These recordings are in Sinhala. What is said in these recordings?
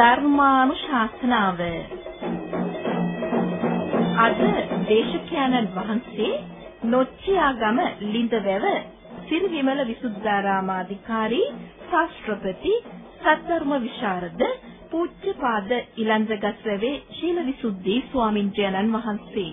ධර්මානුශාසනාව. අද දේශකයන්න් වහන්සේ නොච්චියාගම ලිඳවැව සිරිවිමල විසුද්ධාරාමාධිකාරී ශාස්ත්‍රපති සද්ධර්ම විශාරද පූජ්‍යපාද ඉලන්දගස්වැවේ ශීලවිසුද්ධි ස්වාමින්ද්‍රයන්න් වහන්සේ.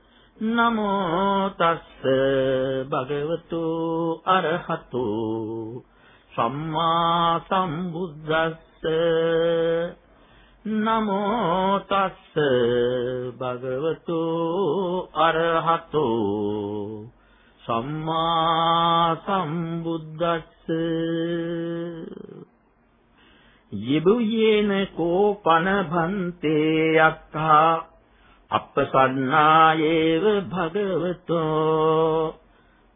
නමෝ තස්ස භගවතු අරහතෝ සම්මා සම්බුද්දස්ස. නමෝ තස්ස භගවතු අරහතෝ සම්මා සම්බුද්දස්ස. යෙබුයේන කෝපන භන්තේ අත්තා අප්පසන්නායේව භගවතෝ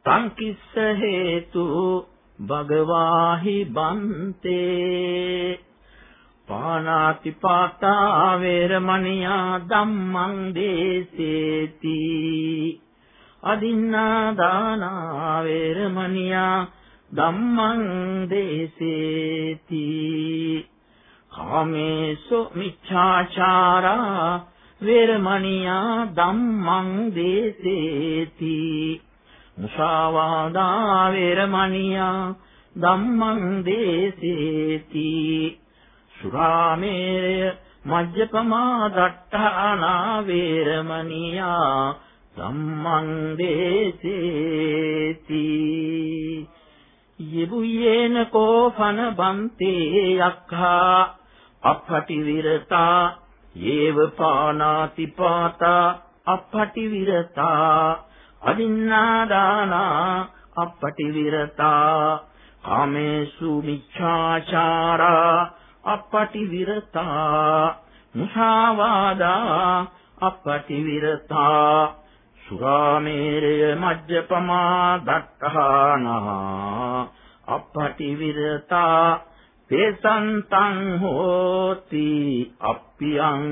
තං කිස්ස හේතු භගවාහි බන්තේ පානාති පාතා වේරමණියා ධම්මං දේසේති අදින්නා දානා වේරමණියා ධම්මං දේසේති කාමේසු මිච්ඡාචාරා වේරමණියා ධම්මං දේසේති. මුසාවාදා වේරමණියා ධම්මං දේසේති. සුරාමේරය මජ්ජපමා දට්ඨානා වේරමණියා ධම්මං දේසේති. යෙබුයේන කෝපන බන්තේ යක්ඛා අපටි විරතා යේව පානාති පාතා අපටි විරතා අදින්නා දානා අපටි විරතා කාමේසු මිච්ඡාචාරා අපටි විරතා මුසාවාදා අපටි විරතා සුරාමේරය මජ්ජපමා දක්ඛානා අපටි විරතා තේසන්තං හෝති අප්පියං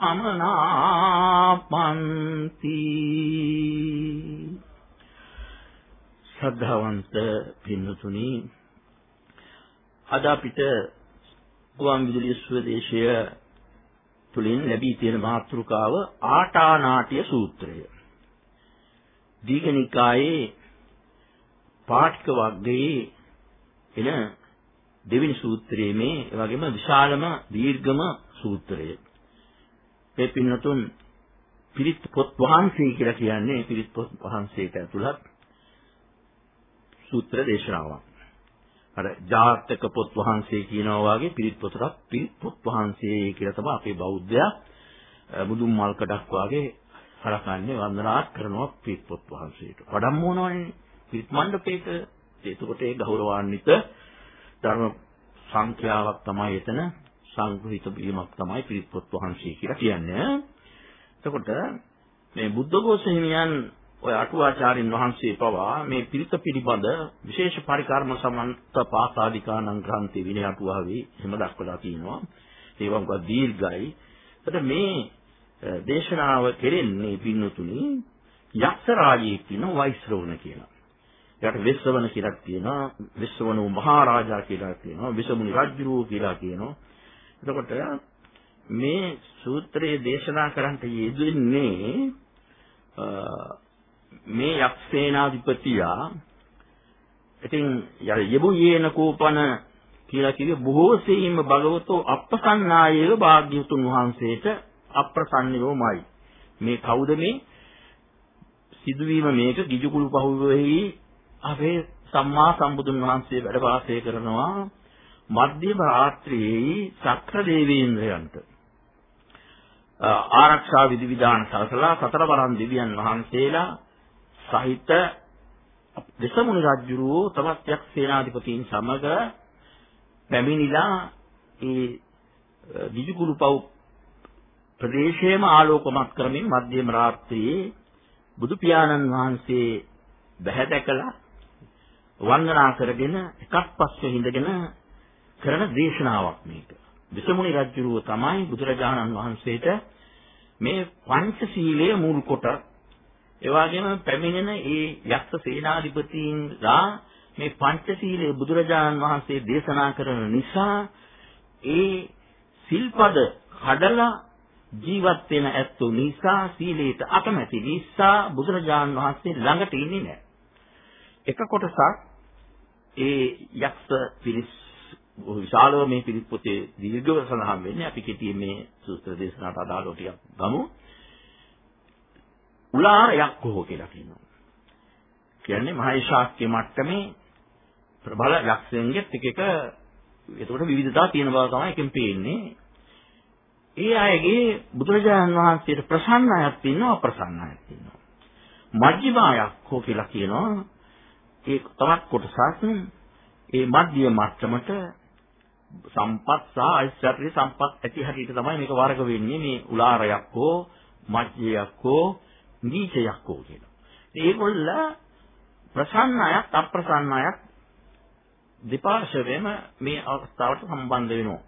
අමනාපන්ති ශ්‍රද්ධාවන්ත පින්තුනි අද අපිට ගුවන් විදුලි ස්වදේශය තුලින් ලැබී තියෙන මාතෘකාව ආටානාට්‍ය සූත්‍රය. දීඝනිකායේ පාඨක වර්ගයේ එන දෙවෙනි සූත්‍රයේ මේ වගේම විශාලම දීර්ඝම සූත්‍රය. මේ පින්නතුන් පිරිත් පොත් වහන්සේ කියලා කියන්නේ පිරිත් පොත් වහන්සේට ඇතුළත් සූත්‍ර දේශනාවක්. අර ජාතක පොත් වහන්සේ කියනවා වගේ පිරිත් පොතක් පිරිත් පොත් වහන්සේ කියලා තමයි අපේ බෞද්ධයා බුදුන් මල් කඩක් වගේ හරකන්නේ වන්දනාත් කරනවා පිරිත් පොත් වහන්සේට. වඩම්මෝනවනේ පිරිත් මණ්ඩපයක ඒකට ඒ ගෞරවාන්විත ධර්ම සංඛ්‍යාවක් තමයි එතන සංග්‍රහිත වීමක් තමයි පිරිත් පොත් වහන්සේ කියලා කියන්නේ. එතකොට මේ බුද්ධඝෝෂ හිමියන් ඔය අටුවාචාරින් වහන්සේ පවා මේ පිරිත පිළිබඳ විශේෂ පරිකර්ම සමන්ත පාසාදිකානං ග්‍රන්ථි විනය අටුවාවේ එහෙම දක්වලා තියෙනවා. ඒවා මොකද දීර්ඝයි. එතකොට මේ දේශනාව කෙරෙන්නේ පින්නතුනි යක්ෂ රාජයෙක් කියන වෛශ්‍රවණ කියලා. එයාට වෙස්සවන කියලා කියනවා වෙස්සවන මහරජා කියලා කියනවා විසමුනි රජුරෝ කියලා කියනවා. එතකොට මේ සූත්‍රයේ දේශනා කරන්නට යෙදෙන්නේ මේ යක්ෂේනාධිපතියා ඉතින් යබුයේන කෝපන කියලා කිව්වේ බොහෝ සෙයින්ම භගවතෝ අප්‍රසන්නායේව භාග්‍යතුන් වහන්සේට අප්‍රසන්නයෝමයි. මේ කවුද මේ? සිදුවීම මේක ගිජුකුළු පහුවෙහි අපේ සම්මා සම්බුදුන් වහන්සේ වැඩ වාසය කරනවා මධ්‍යම රාත්‍රියේ ශක්‍ර දේවේන්ද්‍රයන්ට ආරක්ෂා විධිවිධාන සලසලා සතර වරන් දිව්‍යන් වහන්සේලා සහිත දසමුණි රජුරෝ තවත් යක් සේනාධිපතීන් සමග පැමිණිලා ඒ විජුකුරුපව් ප්‍රදේශයේම ආලෝකමත් කරමින් මධ්‍යම රාත්‍රියේ බුදු පියාණන් වහන්සේ බැහැ දැකලා වන්දනා කරගෙන එකක් පස්සේ හිඳගෙන කරන දේශනාවක් මේක. විසමුණි රජුරුව තමයි බුදුරජාණන් වහන්සේට මේ පංචශීලයේ මුල් කොට ඒ වගේම පැමිණෙන ඒ යක්ෂ සේනාධිපතීන්ලා මේ පංචශීලයේ බුදුරජාණන් වහන්සේ දේශනා කරන නිසා ඒ සිල්පද කඩලා ජීවත් වෙන ඇත්තෝ නිසා සීලයට අකමැති නිසා බුදුරජාණන් වහන්සේ ළඟට ඉන්නේ නැහැ. එක කොටසක් ඒ යක්ෂ පිරිස් විශාලව මේ පිරිත් පොතේ දීර්ඝව සඳහන් වෙන්නේ අපි කෙටියෙන් මේ සූත්‍ර දේශනාවට අදාළව ටිකක් ගමු. උලාර යක්කෝ කියලා කියනවා. කියන්නේ මහේශාක්‍ය මට්ටමේ ප්‍රබල යක්ෂයන්ගෙත් එක එක එතකොට විවිධතා තියෙන බව තමයි එකෙන් පේන්නේ. ඒ අයගේ බුදුරජාණන් වහන්සේට ප්‍රසන්න අයත් ඉන්නවා අප්‍රසන්න අයත් ඉන්නවා. මජ්ක්‍ධිමායක්කෝ කියලා කියනවා. ඒ තවත් කොටසක් ඒ මධ්‍ය මට්ටමට සම්පත් සහ ඓශ්වර්ය සම්පත් ඇති හැටියට තමයි මේක වර්ග වෙන්නේ මේ උලාරයක් හෝ මජ්ජයක් හෝ නීචයක් හෝ කියලා. ඒගොල්ල ප්‍රසන්න අයත් අප්‍රසන්න අයත් දෙපාර්ශ්වයෙන්ම මේ අවස්ථාවට සම්බන්ධ වෙනවා.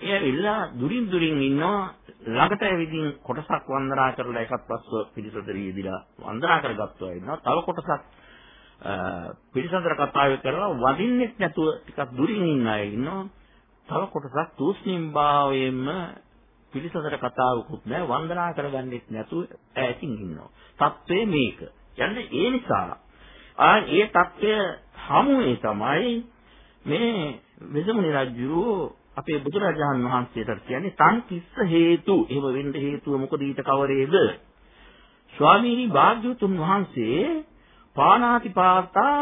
ඒ ඇවිල්ලා දුරින් දුරින් ඉන්නවා ළඟට ඇවිදින් කොටසක් වන්දනා කරලා එකත් පස්ව පිළිසඳර යෙදිලා වන්දනා කරගත්තා ඉන්නවා. තව කොටසක් පිළිසඳර කතාවේ කරලා වදින්නෙත් නැතුව ටිකක් දුරින් ඉන්න අය ඉන්නවා. තව කොටසක් තූස්නිම් භාවයෙන්ම පිළිසඳර කතාවකුත් නැහැ වන්දනා කරගන්නෙත් නැතුව ඈතින් ඉන්නවා. தත්ත්වය මේක. යන්නේ ඒ නිසා ආ ඒ தත්ත්වය හමුවේ තමයි මේ වෙසමුනි රජුරෝ අපේ බුදුරජාණන් වහන්සේට කියන්නේ තන් කිස්ස හේතු. එහෙම වෙන්න හේතුව මොකද ඊට කවරේද? ස්වාමීනි භාග්‍යවතුන් වහන්සේ පානාති පාතා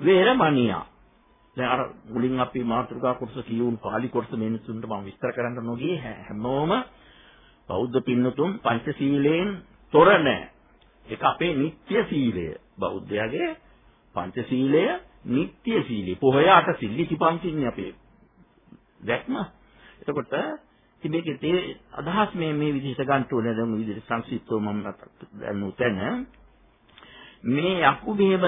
වේරමණියා. දැන් අර මුලින් අපි මාතෘකා කොටස කියවුන් පාලි කොටස මිනිසුන්ට මම විස්තර කරන්න නොගියේ හැමෝම බෞද්ධ පින්නතුන් පංචශීලයෙන් තොර නැහැ. ඒක අපේ නිත්‍ය සීලය. බෞද්ධයාගේ පංචශීලය නිත්‍ය සීලය. පොහොය අට සිල්ලි කිපන්තින්නේ අපේ දැක්ම. එතකොට ඉතින් මේකේ තේ අදහස් මේ මේ විදිහට ගන්න ඕනේ දැන් මේ විදිහට සංක්ෂිප්තව මම දැන් උතන මේ අකුබේම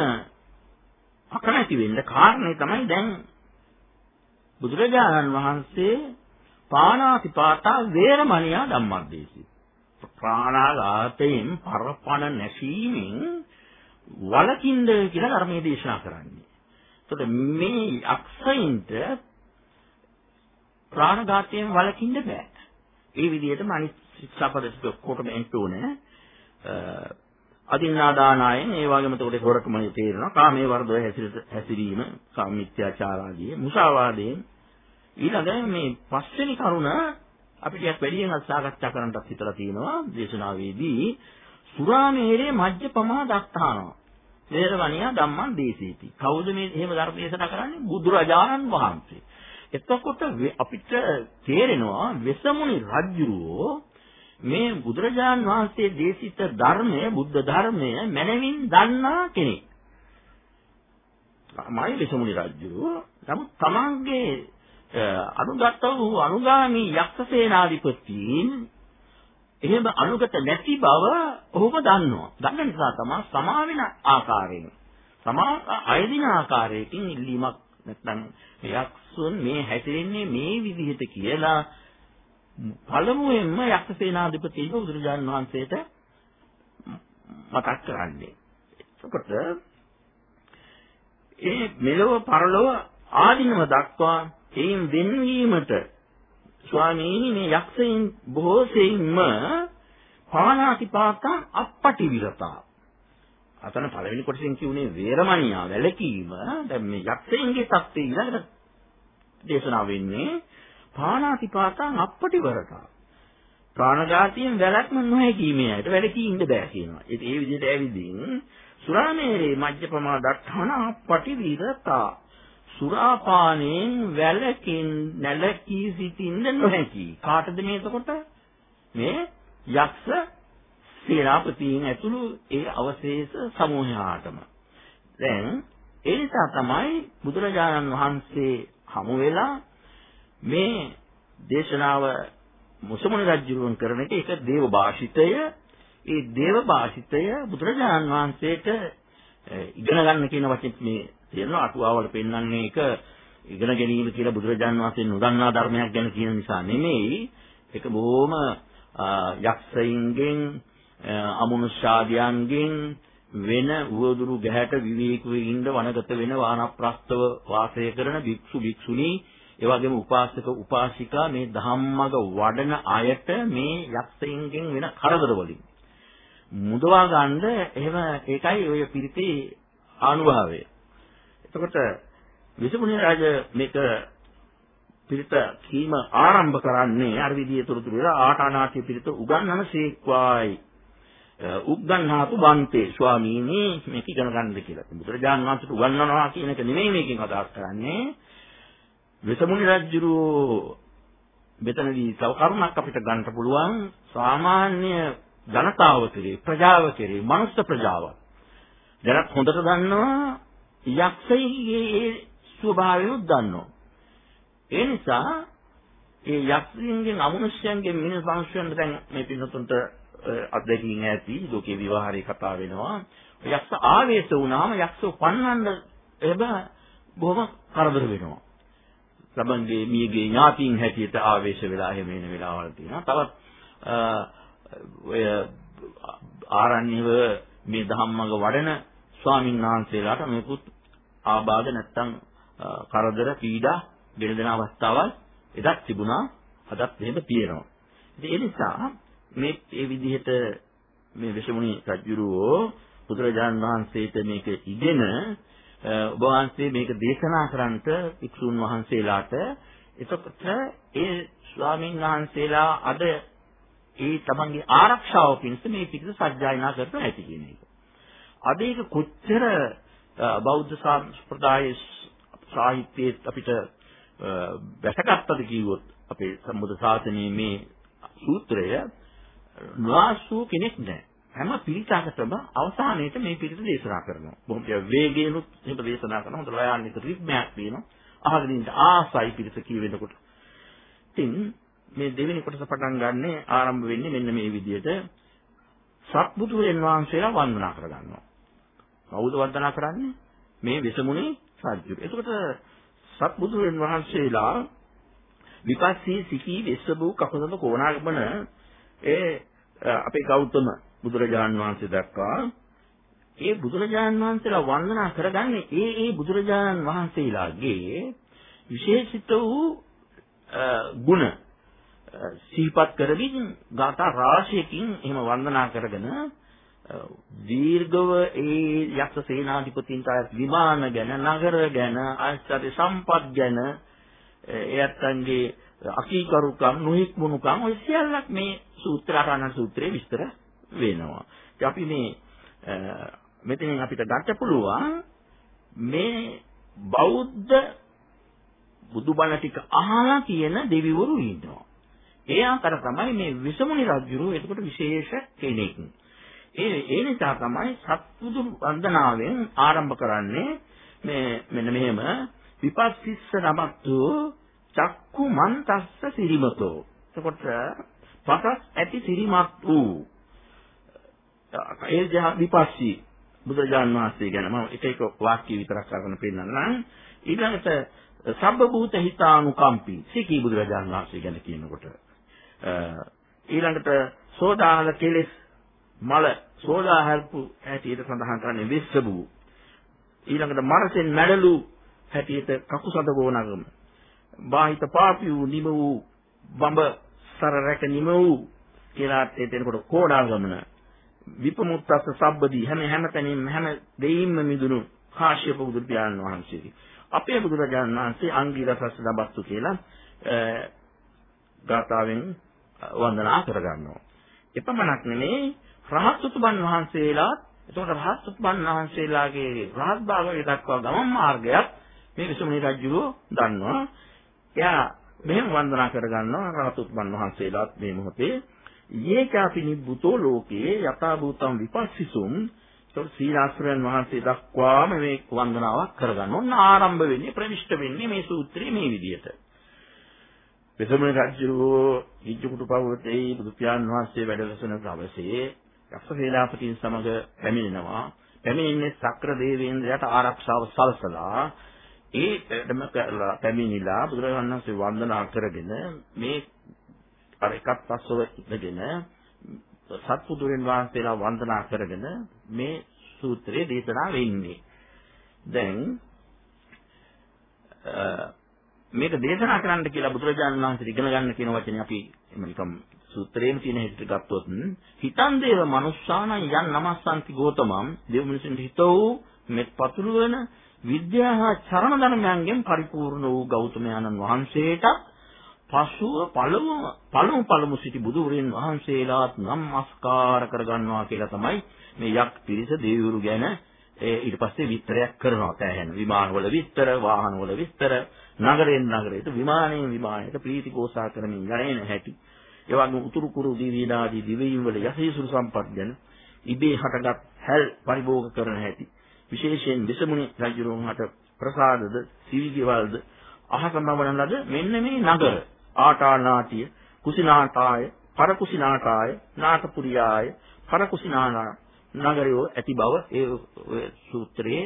අකමැති වෙන්න කාරණේ තමයි දැන් බුදුරජාණන් වහන්සේ පාණාතිපාතා වේරමණියා ධම්මද්දේශී ප්‍රාණාඝාතයෙන් පරපණ නැසීමෙන් වලකින්ද කියලා ධර්මයේ දේශනා කරන්නේ. එතකොට මේ අක්ෂයින්ට ප්‍රාණඝාතයෙන් වළකින්න බෑ. ඒ විදිහටම අනිත් ශික්ෂාපද ටික ඔක්කොටම එන්න ඕනේ. අදින්නාදානායෙන් ඒ වගේම එතකොට හොරකම තේරෙනවා. කාමයේ වර්ධව හැසිරීම, කාමීත්‍යාචාර ආදී මුසාවාදයෙන් ඊළඟ මේ පස්වෙනි කරුණ අපිට යක් වැඩියෙන් සාකච්ඡා කරන්නත් හිතලා තියෙනවා දේශනාවේදී සුරාමේරේ මජ්ජ පමා දක්තානවා. වේරවණියා ධම්මං දේශේති. කවුද මේ එහෙම ධර්ම දේශනා කරන්නේ? බුදුරජාණන් වහන්සේ. එතකොට අපිට තේරෙනවා වෙසමුණි රජුරෝ මේ බුදුරජාන් වහන්සේ දේශිත ධර්මය බුද්ධ ධර්මය මනමින් දන්නා කෙනෙක්. මයි වෙසමුණි රජුරෝ නමුත් තමන්ගේ අනුගත වූ අනුගාමී යක්ෂ සේනාධිපතීන් එහෙම අනුගත නැති බව ඔහුම දන්නවා. දන්න නිසා තමයි සමා වෙන ආකාරයෙන් සමා අයදින ආකාරයකින් ඉල්ලීමක් නැත්නම් යක්ෂුන් මේ හැසිරෙන්නේ මේ විදිහට කියලා පළමුවෙන්ම යක්ෂ සේනාධිපතිව බුදුරජාණන් වහන්සේට මතක් කරන්නේ. එතකොට ඒ මෙලොව පරලොව ආධිනව දක්වා එයින් වෙන්වීමට ස්වාමීනි මේ යක්ෂයන් බොහෝ සෙයින්ම පාණාතිපාතං අපපටි විරතා අතන පළවෙනි කොටසින් කියුනේ වේරමණියා වැලකීම දැන් මේ යක්ෂයන්ගේ தත්ත්වය ඊළඟට දේශනා වෙන්නේ පාණාතිපාතං අපපටිවරතා ප්‍රාණඝාතයෙන් වැළැක්ම නොහැකීමේ අයට වැළකී ඉන්න බෑ කියනවා. ඒ ඒ විදිහට ඇවිදින් සුරාමේරේ මජ්ජපමා දට්ඨාන පටිවිරතා සුරාපානයෙන් වැළකින් නැලකී සිටින්න නොහැකි. කාටද මේ එතකොට? මේ යක්ෂ සේනාපතීන් ඇතුළු ඒ අවශේෂ සමූහයාටම. දැන් ඒ නිසා තමයි බුදුරජාණන් වහන්සේ හමු වෙලා මේ දේශනාව මුසමුනි රජුරුවන් කරන එක ඒක දේව භාෂිතය. ඒ දේව භාෂිතය බුදුරජාණන් වහන්සේට ඉගෙන ගන්න කියන වචනේ මේ තියෙනවා. අටුවාවල පෙන්වන්නේ ඒක ඉගෙන ගැනීම කියලා බුදුරජාණන් වහන්සේ නොදන්නා ධර්මයක් ගැන කියන නිසා නෙමෙයි. ඒක බොහොම යක්ෂයින්ගෙන් අමනුෂ්‍යාදයන්ගෙන් වෙන උවදුරු ගැහැට විවේකීව ඉන්න වනගත වෙන වානප්‍රස්තව වාසය කරන භික්ෂු භික්ෂුණී ඒ වගේම උපාසක උපාසිකා මේ ධම්මග වඩන අයට මේ යක්ෂයින්ගෙන් වෙන කරදර වලින් මුදවා ගන්න එහෙම ඒකයි ඔය පිරිතේ අනුභවය. එතකොට විසුමුනි රාජ මේක පිරිත කීම ආරම්භ කරන්නේ අර විදිහේ තොරතුරු වල ආටානාටි පිරිත උගන්වන සීක්වායි උග්ගන්හාතු බන්තේ ස්වාමීනි මේක ඉගෙන ගන්නද කියලා. බුදුරජාණන් වහන්සේට උගන්වනවා කියන එක නෙමෙයි මේකෙන් අදහස් කරන්නේ. වෙසමුනි රජුරෝ මෙතනදී තව කරුණක් අපිට ගන්න පුළුවන් සාමාන්‍ය ජනතාව කෙරේ ප්‍රජාව කෙරේ මනුස්ස ප්‍රජාව. දැනත් හොඳට දන්නවා යක්ෂයිගේ ඒ ස්වභාවය දන්නවා. ඒ නිසා ඒ යක්ෂයන්ගෙන් අමනුෂ්‍යයන්ගෙන් මිනිස් වංශයන් දැන් මේ පින්නතුන්ට අත්දැකීම් ඇති ලෝකේ විවාහරේ කතා වෙනවා. යක්ෂ ආවේශ වුණාම යක්ෂ පන්නන්න එබ බොහොම කරදර වෙනවා. සමන්ගේ මියගේ ඥාතීන් හැටියට ආවේශ වෙලා එහෙම එන වෙලාවල් තියෙනවා. තවත් ඔය ආරණ්‍යව මේ ධම්මග වඩන ස්වාමීන් වහන්සේලාට මේකුත් ආබාධ නැත්තම් කරදර පීඩා ගෙන දෙන අවස්ථාවල් එදත් තිබුණා අදත් එහෙම තියෙනවා. ඉතින් ඒ නිසා මේ ඒ විදිහට මේ විෂමුණි රජුරෝ බුදුරජාන් වහන්සේට මේක ඉගෙන ඔබ වහන්සේ මේක දේශනා කරන්නට වික්ෂුන් වහන්සේලාට එතකොට ඒ ස්වාමීන් වහන්සේලා අද ඒ තමන්ගේ ආරක්ෂාව පිණිස මේ පිටු සජ්ජායනා කරන ඇති කියන එක. අද ඒක කොච්චර බෞද්ධ සම්ප්‍රදායේ සාහිත්‍යයේ අපිට වැටගත්තද කිව්වොත් අපේ සම්බුද්ධ ශාසනයේ මේ සූත්‍රය නොආසු කෙනෙක් නැහැ. හැම පිරිසකටම අවසානයේට මේ පිරිස දේශනා කරනවා. බොහොම වේගයෙන්ුත් එහෙම දේශනා කරනවා. හොඳ ලයාන්විත රිද්මයක් තියෙනවා. අහගෙන ඉන්න ආසයි පිරිස කියවෙනකොට. ඉතින් මේ දෙවෙනි කොටස පටන් ගන්නෙ ආරම්භ වෙන්නේ මෙන්න මේ විදිහට සත්බුදුරෙන් වහන්සේලා වන්දනා කරගන්නවා. කවුද වන්දනා කරන්නේ? මේ විසමුණේ සාජ්ජු. එතකොට සත්බුදුරෙන් වහන්සේලා විපස්සී සිකී වෙස්සබු කපසඳ කොණාගමන ඒ අපේ ගෞතම බුදුරජාන් වහන්සේ දක්වා ඒ බුදුරජාන් වහන්සේලා වන්දනා කරගන්නේ ඒ ඒ බුදුරජාණන් වහන්සේලාගේ විශේෂිත වූ ගුණ සිහිපත් කරමින් ගාථා රාශියකින් එහෙම වන්දනා කරගෙන දීර්ඝව ඒ යක්ෂ සේනාධිපතින්ට විමාන ගැන නගර ගැන ආශ්චර්ය සම්පත් ගැන එයත්න්ගේ අකීකරුකම් නොහික්මුණුකම් ඔය සියල්ලක් මේ සූත්‍රාරණ සූත්‍රයේ විස්තර වෙනවා. ඉතින් අපි මේ මෙතනින් අපිට ගන්න පුළුවන් මේ බෞද්ධ බුදුබණ ටික අහලා කියන දෙවිවරු ඉන්නවා. ඒ ආකාර තමයි මේ විසමුනි රජුරු එතකොට විශේෂ කෙනෙක්. ඒ ඒ නිසා තමයි සත්බුදු වන්දනාවෙන් ආරම්භ කරන්නේ මේ මෙන්න මෙහෙම විපස්සිස්ස නමත්තු චක්කු මන්තස්ස සිරිමතෝ. එතකොට පසස් ඇති සිරිමත් වූ ඒ ජහ විපස්සී බුදුජාන් වහන්සේ ගැන මම එක එක වාක්‍ය විතරක් අරගෙන පෙන්නන්නම්. ඊළඟට සබ්බ භූත හිතානුකම්පී සිකී බුදුරජාන් වහන්සේ ගැන කියනකොට. ඊළඟට සෝදාහල කෙලෙස් මල සෝදාහල්පු හැටියට සඳහන් කරන්නේ විස්සබු. ඊළඟට මරසෙන් මැඩලු හැටියට කකුසඳ ගෝනගම බාහිත පාපියු නිම වූ බඹ සර රැක නිම වූ කියලා එතනකොට කෝඩාගමන විපමුත්තස්ස සබ්බදී හැම හැම තැනින්ම හැම දෙයින්ම මිදුණු කාශ්‍යප බුදු පියාණන් වහන්සේ. අපේ බුදුරජාණන් වහන්සේ අංගීරසස්ස දබස්තු කියලා ගාථාවෙන් වන්දනා කරගන්නවා. එපමණක් නෙමෙයි රහත් උතුමන් වහන්සේලාත් එතකොට රහත් උතුමන් වහන්සේලාගේ රහත් භාවය දක්වා ගමන් මාර්ගයක් මේ විසුමනි රජුව දන්නවා. එයා මෙහෙම වන්දනා කරගන්නවා රහත් උතුමන් වහන්සේලාත් මේ මොහොතේ යේකාපි නිබ්බුතෝ ලෝකේ යථා භූතම් විපස්සිසුම් ඒතකොට සීලාස්ත්‍රයන් වහන්සේ දක්වාම මේ වන්දනාවක් කරගන්න ඕන ආරම්භ වෙන්නේ ප්‍රවිෂ්ඨ වෙන්නේ මේ සූත්‍රයේ මේ විදිහට. වෙසමුණ රජුගේ ඉජ්ජුකුට පවතේ බුදු පියාණන් වහන්සේ වැඩවසන දවසේ යක්ෂ සේනාපතින් සමග පැමිණෙනවා. පැමිණෙන්නේ සක්‍ර දේවේන්ද්‍රයාට ආරක්ෂාව සලසලා ඒ වැඩම කරලා පැමිණිලා බුදුරජාණන් වහන්සේ වන්දනා කරගෙන මේ අර එකත් පස්සව ඉඳගෙන සත්පුදුරෙන් වහන්සේලා වන්දනා කරගෙන මේ සූත්‍රය දේශනා වෙන්නේ. දැන් මේක දේශනා කරන්න කියලා බුදුරජාණන් වහන්සේ ඉගෙන ගන්න කියන වචනේ අපි නිකම් සූත්‍රයේම තියෙන හැටියට ගත්තොත් හිතන් දේව මනුස්සානං යන් නමස්සන්ති ගෝතමම් දෙව් මිනිසුන්ට හිතෝ මෙත් පතුරු වෙන විද්‍යාව චරණ ධර්මයන්ගෙන් පරිපූර්ණ වූ ගෞතමයන්න් වහන්සේට පසුව පළමු පළමු පළමු සිටි බුදුවරින් වහන්සේලාත් නමස්කාර කරගන්නවා කියලා තමයි මේ යක් පිරිස දෙවිවරු ගැන ඊට පස්සේ විස්තරයක් කරනවා. තැහෙන විමානවල විස්තර වාහනවල විස්තර නගරයෙන් නගරයට විමානයෙන් විමානයට ප්‍රීති කෝසා කරමින් යන්නේ නැහැටි. ඒ වගේම උතුරු කුරු දිවිදාදී දිවයින් වල යසීසුරු සම්පත් ගැන ඉබේ හටගත් හැල් පරිභෝග කරන හැටි. විශේෂයෙන් විසමුණි රජුරුවන්ට ප්‍රසාදද සිවිගෙවල්ද අහසමවන ලද මෙන්න මේ නගර. ආටානාටිය කුසිනාටාය පරකුසිනාටාය නාටපුරියාය පරකුසිනානා නගරයෝ ඇති බව ඒ සූත්‍රයේ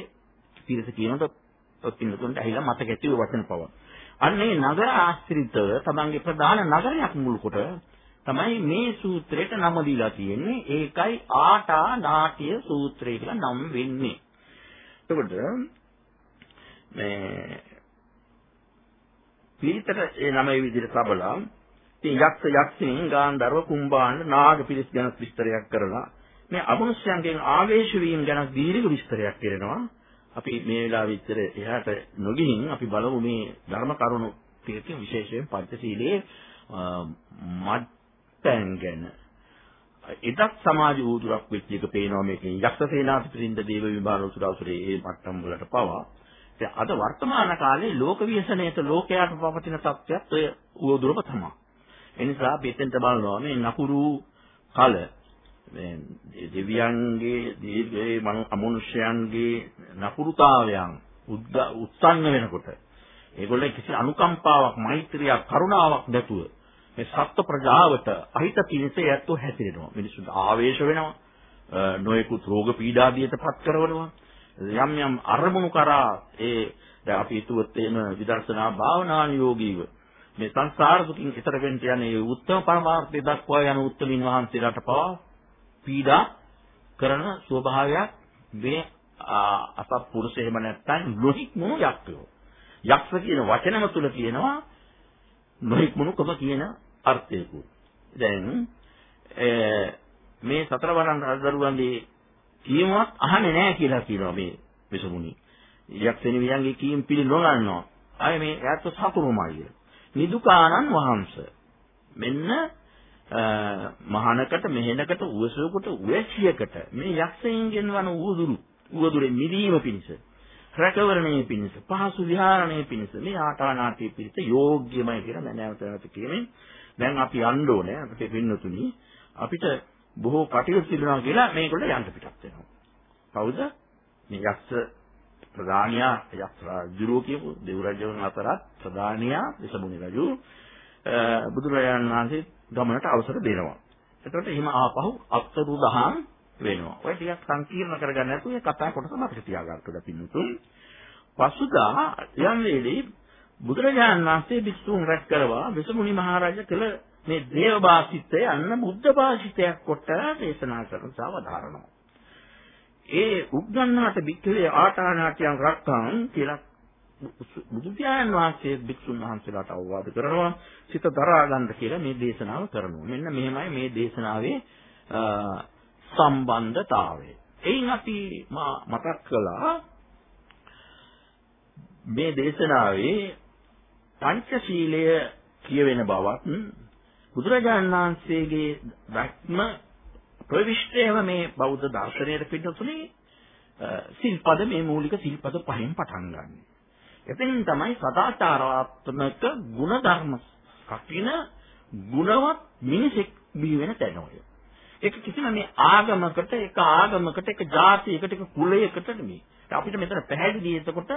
පිරිස කියනකොට පින්නතුන්ට ඇහිලා මතක ඇති වචන පව. අන්න ඒ නගර ආශ්‍රිතව තමන්ගේ ප්‍රධාන නගරයක් මුල් කොට තමයි මේ සූත්‍රයට නම දීලා තියෙන්නේ. ඒකයි ආටා නාට්‍ය සූත්‍රය කියලා නම් වෙන්නේ. එතකොට මේ පිළිතර ඒ නම ඒ විදිහට තබලා ඉතින් යක්ෂ යක්ෂිනින් ගාන්ධර්ව කුම්භාණ්ඩ නාග පිරිස් ගැන විස්තරයක් කරලා මේ අමනුෂ්‍යයන්ගෙන් ආවේශ වීම ගැන දීර්ඝ විස්තරයක් කරනවා. අපි මේ වෙලාවෙ විතර එහාට නොගිහින් අපි බලමු මේ ධර්ම කරුණු ටිකකින් විශේෂයෙන් පංචශීලයේ මත්පැන් ගැන. එදත් සමාජ ඌදුරක් වෙච්ච එක පේනවා මේකෙන් යක්ෂ සේනාධිපතිින්ද දේව විභාර උසුරවසුරේ මේ මට්ටම් වලට පවා. ඉතින් අද වර්තමාන කාලේ ලෝක විශ්නේත ලෝකයට පවතින තත්ත්වයක් ඔය ඌදුරම තමයි. එනිසා පිටෙන්ට බලනවා මේ නපුරු කල මේ දෙවියන්ගේ දීර්ඝේ අමනුෂ්‍යයන්ගේ නපුරුතාවයන් උත්සන්න වෙනකොට ඒගොල්ලෝ කිසි අනුකම්පාවක් මෛත්‍රියක් කරුණාවක් නැතුව මේ සත්ත්ව ප්‍රජාවට අහිත පිණිස යැත්තෝ හැසිරෙනවා. මිනිස්සුන්ට ආවේශ වෙනවා. නොයෙකුත් රෝග පීඩාදියට පත් කරනවා. යම් යම් අරමුණු කරා ඒ දැන් අපි හිතුවොත් එහෙම විදර්ශනා භාවනානුයෝගීව මේ සංසාර දුකින් ඈතර වෙන්න යන්නේ උත්තම පරමාර්ථය දක්වා යන උත්තමින් වහන්සේලාට පවා පීඩා කරන ස්වභාවයක් මේ අසත්පුරුෂ එහෙම නැත්නම් නොහික්මුණු යක්ෂයෝ. යක්ෂ කියන වචනම තුල කියනවා නොහික්මුණුකම කියන අර්ථයකුත්. දැන් මේ සතර වරන් රජදරුවන්ගේ කීමවත් අහන්නේ නැහැ කියලා කියනවා මේ විසමුණි. යක්ෂණි වියන්ගේ කීම් පිළි නොගන්නවා. අය මේ ඈත් සතුරුමයි. නිදුකානන් වහන්සේ. මෙන්න මහානකට මෙහෙනකට උවසුවකට උවැසියකට මේ යක්ෂයන්ගෙන් වන උවදුරු උවදුරේ මිදීම පිණිස රැකවරණයේ පිණිස පහසු විහරණයේ පිණිස මේ ආටානාටි පිණිස යෝග්‍යමයි කියලා නැවත නැවත කියමින් දැන් අපි යන්න ඕනේ අපිට පින්නතුනි අපිට බොහෝ කටයුතු තිබෙනවා කියලා මේගොල්ලෝ යන්න පිටත් වෙනවා. කවුද? මේ යක්ෂ ප්‍රධානියා යක්ෂ රජුරෝ කියපු දෙව් රජුන් අතරත් ප්‍රධානියා විසමුනි රජු බුදුරජාණන් වහන්සේ ගමනට අවසර දෙනවා. එතකොට එහෙම ආපහු අත්තරු දහම් වෙනවා. ඔය ටිකක් සංකීර්ණ කරගන්න නැතුව මේ කතා කොටස මතක තියාගන්න ඕන පින්නතුන්. පසුදා යම් වේලේ බුදුරජාණන් වහන්සේ විසුණු රැස් කරවා විසමුනි මහරජා කළ මේ දේව භාෂිතය අන්න බුද්ධ භාෂිතයක් කොට දේශනා කරන සවදාරනවා. ඒ උග්ගන්නාට බික්කලේ ආටානාටියන් රක්කම් කියලා බුදු පියාණන් වහන්සේ භික්ෂුන් වහන්සේලාට අවවාද කරනවා සිත දරා ගන්න කියලා මේ දේශනාව කරනවා. මෙන්න මෙහෙමයි මේ දේශනාවේ සම්බන්ධතාවය. එයින් අපි මතක් කළා මේ දේශනාවේ පංචශීලය කියවෙන බවත් බුදුරජාණන් වහන්සේගේ ධර්ම ප්‍රවිෂ්ඨයව මේ බෞද්ධ දර්ශනයට පිටුතුනේ සිල්පද මේ මූලික සිල්පද පහෙන් පටන් ගන්න. එතනින් තමයි සදාචාරාත්මක ගුණධර්ම කකින ගුණවත් මිනිසෙක් බිහි වෙන තැන ඔය. ඒක කිසිම මේ ආගමකට එක ආගමකට එක ජාතියකට එක කුලයකට නෙමෙයි. අපිට මෙතන පැහැදිලි එතකොට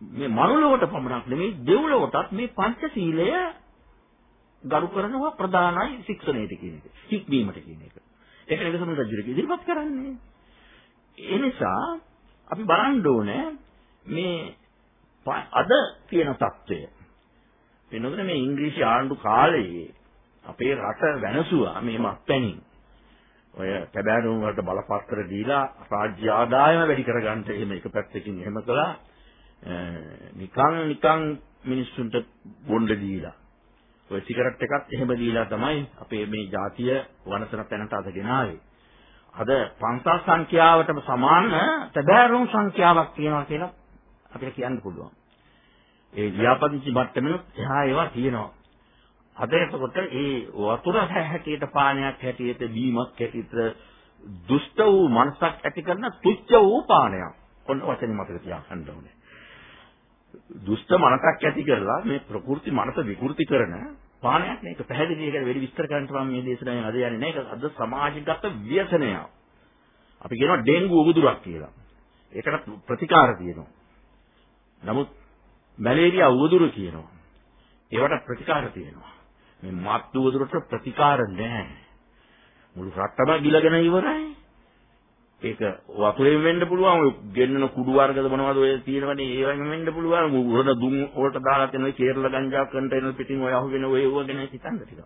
මේ මනුලොවට පමණක් නෙමෙයි දෙව්ලොවටත් මේ පංචශීලය ගරු කරනවා ප්‍රධානයි ශික්ෂණයට කියන එක. හික්මීමට කියන එක. ඒකට විසම රජුට ඉදිරිපත් කරන්නේ. ඒ නිසා අපි බලන්න ඕනේ මේ අද තියෙන தত্ত্বය. වෙනකොට මේ ඉංග්‍රීසි ආණ්ඩු කාලයේ අපේ රට වෙනසුවා මේ මත්පැණින්. ඔය කැබෑරුම් වලට බලපත්‍ර දීලා රාජ්‍ය ආදායම වැඩි කරගන්න එහෙම එක පැත්තකින් එහෙම කළා. නිකන් නිකන් මිනිස්සුන්ට බොණ්ඩ දීලා ඔය සිගරට් එකත් එහෙම දීලා තමයි අපේ මේ ජාතිය වනසන තැනට අදගෙන ආවේ. අද පන්සල් සංඛ්‍යාවටම සමාන තැබෑරුම් සංඛ්‍යාවක් තියෙනවා කියලා අපිට කියන්න පුළුවන්. ඒ ව්‍යාපදිංචි මට්ටමෙනුත් එහා ඒවා තියෙනවා. අද එතකොට ඒ වතුර හැටියට පානයක් හැටියට බීමක් හැටියට දුෂ්ට වූ මනසක් ඇති කරන තුච්ච වූ පානයක්. ඔන්න වචනේ මතක තියාගන්න ඕනේ. දුෂ්ට මනසක් ඇති කරලා මේ ප්‍රകൃති මනස විකෘති කරන පානයක් මේක පැහැදිලි එකට වැඩි විස්තර කරන්න මම මේ දේශනාවෙන් අද යන්නේ නැහැ. ඒක අද සමාජගත ව්‍යසනයක්. අපි කියනවා ඩෙන්ගු උගුදුරක් කියලා. ඒකට ප්‍රතිකාර තියෙනවා. නමුත් මැලේරියා උගුදුර කියනවා. ඒවට ප්‍රතිකාර තියෙනවා. මේ මත් උගුදුරට ප්‍රතිකාර නැහැ. මුළු රටම ගිලගෙන ඉවරයි. ඒක වතුරෙන් වෙන්න පුළුවන් ඔය ගෙන්නන කුඩු වර්ගද මොනවද ඔය තියෙනවනේ ඒවෙන් වෙන්න පුළුවන් උරන දුම් වලට දාලා තියෙන ඔය කේරළ ගංජා කන්ටේනර් පිටින් ඔය අහුවෙන ඔය ඒව ගැන හිතන්න ටිකක්.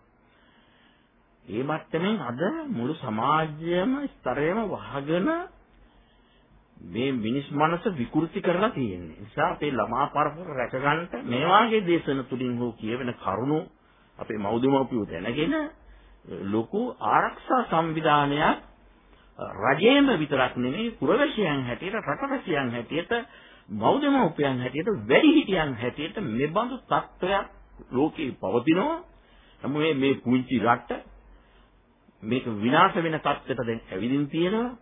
ඒ මට්ටමින් අද මුළු සමාජයම ස්තරයම වහගෙන මේ මිනිස් මනස විකෘති කරලා තියෙන්නේ. නිසා අපේ ළමා පරපුර රැකගන්න මේ වාගේ දේශන තුලින් හෝ කියවෙන කරුණු අපේ මව්දමෝපියෝ දැනගෙන ලොකු ආරක්ෂා සංවිධානයක් රජේම විතරක් නෙමෙයි පුරවැසියන් හැටියට රටවැසියන් හැටියට මෞදමෝපියන් හැටියට වැඩිහිටියන් හැටියට මෙබඳු තත්ත්වයක් ලෝකේ පවතිනවා. නමුත් මේ මේ පුංචි රට මේක විනාශ වෙන තත්ත්වයට දැන් ඇවිදින් තියෙනවා.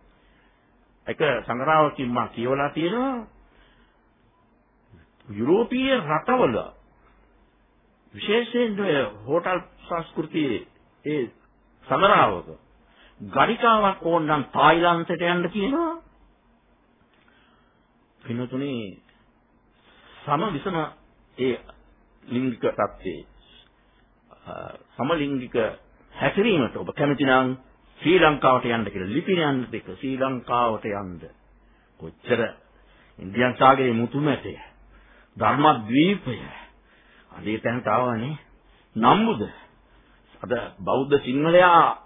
එක සංග්‍රහවකින් මා කියවලා තියෙනවා. යුරෝපීය රටවල විශේෂයෙන් හෝටල් සංස්කෘතියේ ඒ සංග්‍රහවක ගණිකාවක් ඕනනම් තායිලන්තයට යන්න කියනවා. පින්නතුනේ සම විසම ඒ ලිංගික තත්ත්වයේ සමලිංගික හැසිරීමට ඔබ කැමති නම් ශ්‍රී ලංකාවට යන්න කියලා. ලිපින යන්න දෙක ශ්‍රී ලංකාවට යන්න. කොච්චර ඉන්දියන් සාගරයේ මුතුමැටය ධර්මද්වීපය අදේ තැනට ආවනේ නම්බුද? අද බෞද්ධ සිංහලයා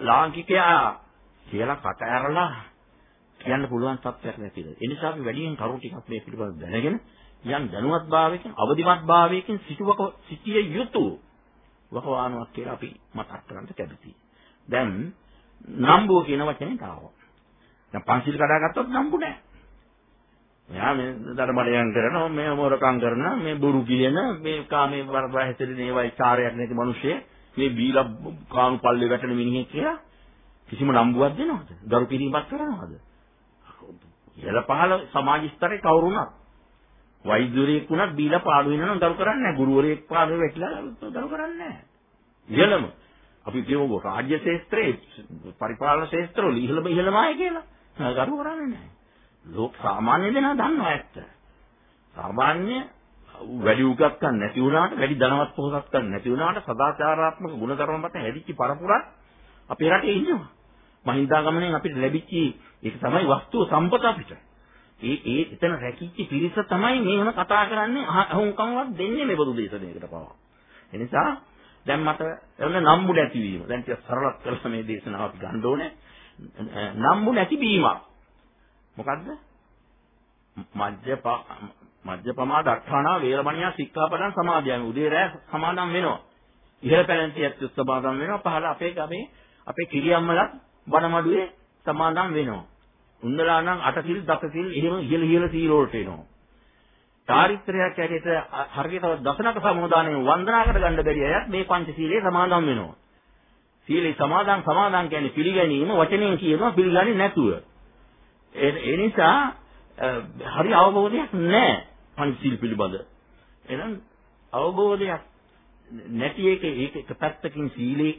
ලාංකිකයා කියලා කට ඇරලා කියන්න පුළුවන් තත්ත්වයක් නැතිද. ඒ නිසා අපි වැඩියෙන් කරුණු ටිකක් මේ පිළිබඳව දැනගෙන යම් දැනුවත්භාවයකින් අවදිමත්භාවයකින් සිටුවක සිටිය යුතු වකවානුවක් කියලා අපි මතක් කරන්න කැමතියි. දැන් නම්බුව කියන වචනේ තාවා. දැන් පන්සිල් කඩාගත්තොත් නම්බු නැහැ. මෙයා මේ ධර්මණයන් කරනවා මේ මොරකම් කරනවා මේ බොරු කියන මේ කාමේ වරදවා හැසිරෙන ඒවා ඉචාරයක් නැති මිනිස්සේ මේ බීලා කාණු පල්ලේ වැටෙන මිනිහෙක් කියලා කිසිම නම්බුවක් දෙනවද? දරු පිරීමක් කරනවද? ඉහළ පහළ සමාජ ස්තරේ කවුරුණත් වෛද්‍යවරයෙක් වුණත් බීලා පාඩු වෙනනම් දරු කරන්නේ නැහැ. ගුරුවරයෙක් පාඩු වෙట్లా දරු කරන්නේ නැහැ. ඉහළම අපි කියමු රාජ්‍ය ශාස්ත්‍රයේ පරිපාලන ශාස්ත්‍රවල ඉහළම ඉහළම අය කියලා. දරු කරන්නේ නැහැ. ලෝක සාමාන්‍ය දෙනා දන්නවා ඇත්ත. සාමාන්‍ය වැඩි උගත්කම් නැති වුණාට වැඩි ධනවත් පොහොසත්කම් නැති වුණාට සදාචාරාත්මක ගුණධර්ම මත හැදිච්ච පරපුරක් අපේ රටේ ඉන්නවා. මහින්දාගමනෙන් අපිට ලැබිච්ච ඒක තමයි වස්තුව සම්පත අපිට. ඒ ඒ එතන රැකිච්ච පිරිස තමයි මේවම කතා කරන්නේ අහුම්කම්වත් දෙන්නේ මේ බදු දේශනයකට පවා. ඒ නිසා දැන් මට එන්න නම්බු නැතිවීම. දැන් ටික සරලත් කරලා මේ දේශනාව අපි ගන්න ඕනේ. නම්බු නැතිවීම. මොකද්ද? මජ්ජපා මජ්ජපමා දක්ඛානා වේරමණියා සික්ඛාපදං සමාදියාමි. උදේ රැ සමාදම් වෙනවා. ඉහළ පැලැන්තියත් සමාදම් වෙනවා. පහළ අපේ ගමේ අපේ කිරියම්මලත් වනමඩුවේ සමාදම් වෙනවා. උන්දලා නම් අටසිල් දසසිල් එහෙම ඉහළ ඉහළ සීල වලට එනවා. චාරිත්‍රයක් ඇරෙට හරියට දසනක සමුදානෙ වන්දනා කරගන්න බැරි අයත් මේ පංචශීලයේ සමාදන් වෙනවා. සීලේ සමාදන් සමාදන් කියන්නේ පිළිගැනීම වචනයෙන් කියනවා පිළිගන්නේ නැතුව. ඒ නිසා හරි අවබෝධයක් නැහැ පංචශීල පිළිබඳ. එහෙනම් අවබෝධයක් නැති එක ඒක එක පැත්තකින් සීලේ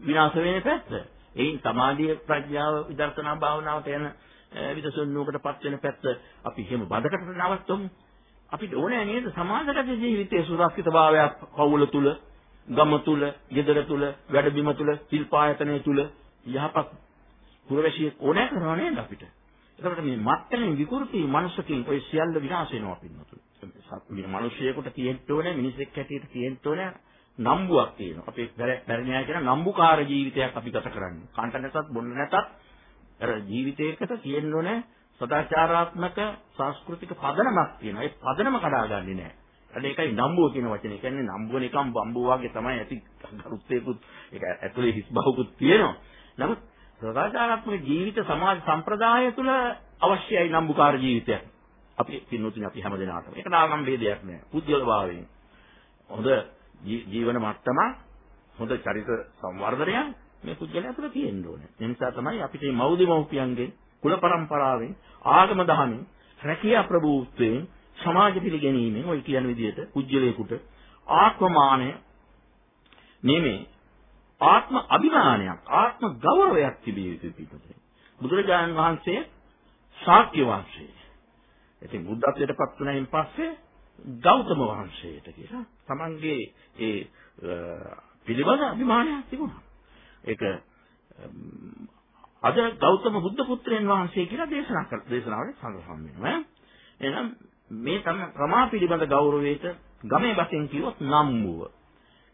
විනාශ වෙන පැත්ත. එයින් සමාධිය ප්‍රඥාව විදර්ශනා භාවනාවට යන විදසුන්නුවකටපත් වෙන පැත්ත අපි එහෙම බඩකට නවත්තමු. අපිට ඕනෑ නේද සමාජගත ජීවිතයේ සුරක්ෂිතභාවයක් පවුල තුල, ගම තුල, ගෙදර තුල, වැඩබිම තුල, ශිල්පායතනය තුල යහපත් පුරවැසියෙක් ඕනෑ කරනවා නේද අපිට? එතකොට මේ මත්තෙන් විකෘති මනුස්සකින් ඔය සියල්ල විනාශ වෙනවා පින්නතුල. මේ මිනිසියෙකුට තියෙන්න ඕනේ මිනිසෙක් හැටියට තියෙන්න ඕනේ නම්බුවක් තියෙනවා. අපේ පැරණියා කියන නම්බුකාර ජීවිතයක් අපි ගත කරන්නේ. කන්ට නැතත් බොන්න නැතත් අර ජීවිතයකට තියෙන්න ඕනේ සදාචාරාත්මක සංස්කෘතික පදනමක් තියෙනවා. ඒ පදනම කඩාගන්නේ නැහැ. අද ඒකයි නම්බුව කියන වචනේ. කියන්නේ නම්බුව නිකම් බම්බුව වගේ තමයි ඇති කරුත්තේකුත් ඒක ඇතුලේ හිස් බහුකුත් තියෙනවා. නමුත් සදාචාරාත්මක ජීවිත සමාජ සම්ප්‍රදාය තුළ අවශ්‍යයි නම්බුකාර ජීවිතයක්. අපි පින්නතුනේ අපි හැමදෙනාටම. ඒක නාගම් ભેදයක් නෑ. පුද්ගලභාවයෙන්. හොඳ ජීවන මට්ටමක් හොඳ චරිත සංවර්ධනයක් මේ පුද්ගලයා තුළ තියෙන්න ඕනේ. ඒ නිසා තමයි අපිට මේ මෞදි මෞපියන්ගේ කුල પરම්පරාවෙන් ආගම දහමින් රැකියා ප්‍රභූත්වයෙන් සමාජ පිළිගැනීමෙන් ඔය කියන විදිහට පුජ්‍යලයකට ආත්මමානය නෙමෙයි ආත්ම අභිමානයක් ආත්ම ගෞරවයක් තිබිය යුතුයි පිටුපේ බුදුරජාණන් වහන්සේ ශාක්‍ය වංශයේ ඉතින් බුද්ධත්වයට පත් වුණයින් පස්සේ ගෞතම වංශයට කියලා තමන්ගේ ඒ පිළිබඳ අභිමානයක් තිබුණා ඒක අද ගෞතම බුද්ධ පුත්‍රයන් වහන්සේ කියලා දේශනා කර දේශනාවට සඳහන් වෙනවා. එහෙනම් මේ තම ප්‍රමා පිළිබඳ ගෞරවයට ගමේ වශයෙන් කිව්වොත් නම්බුව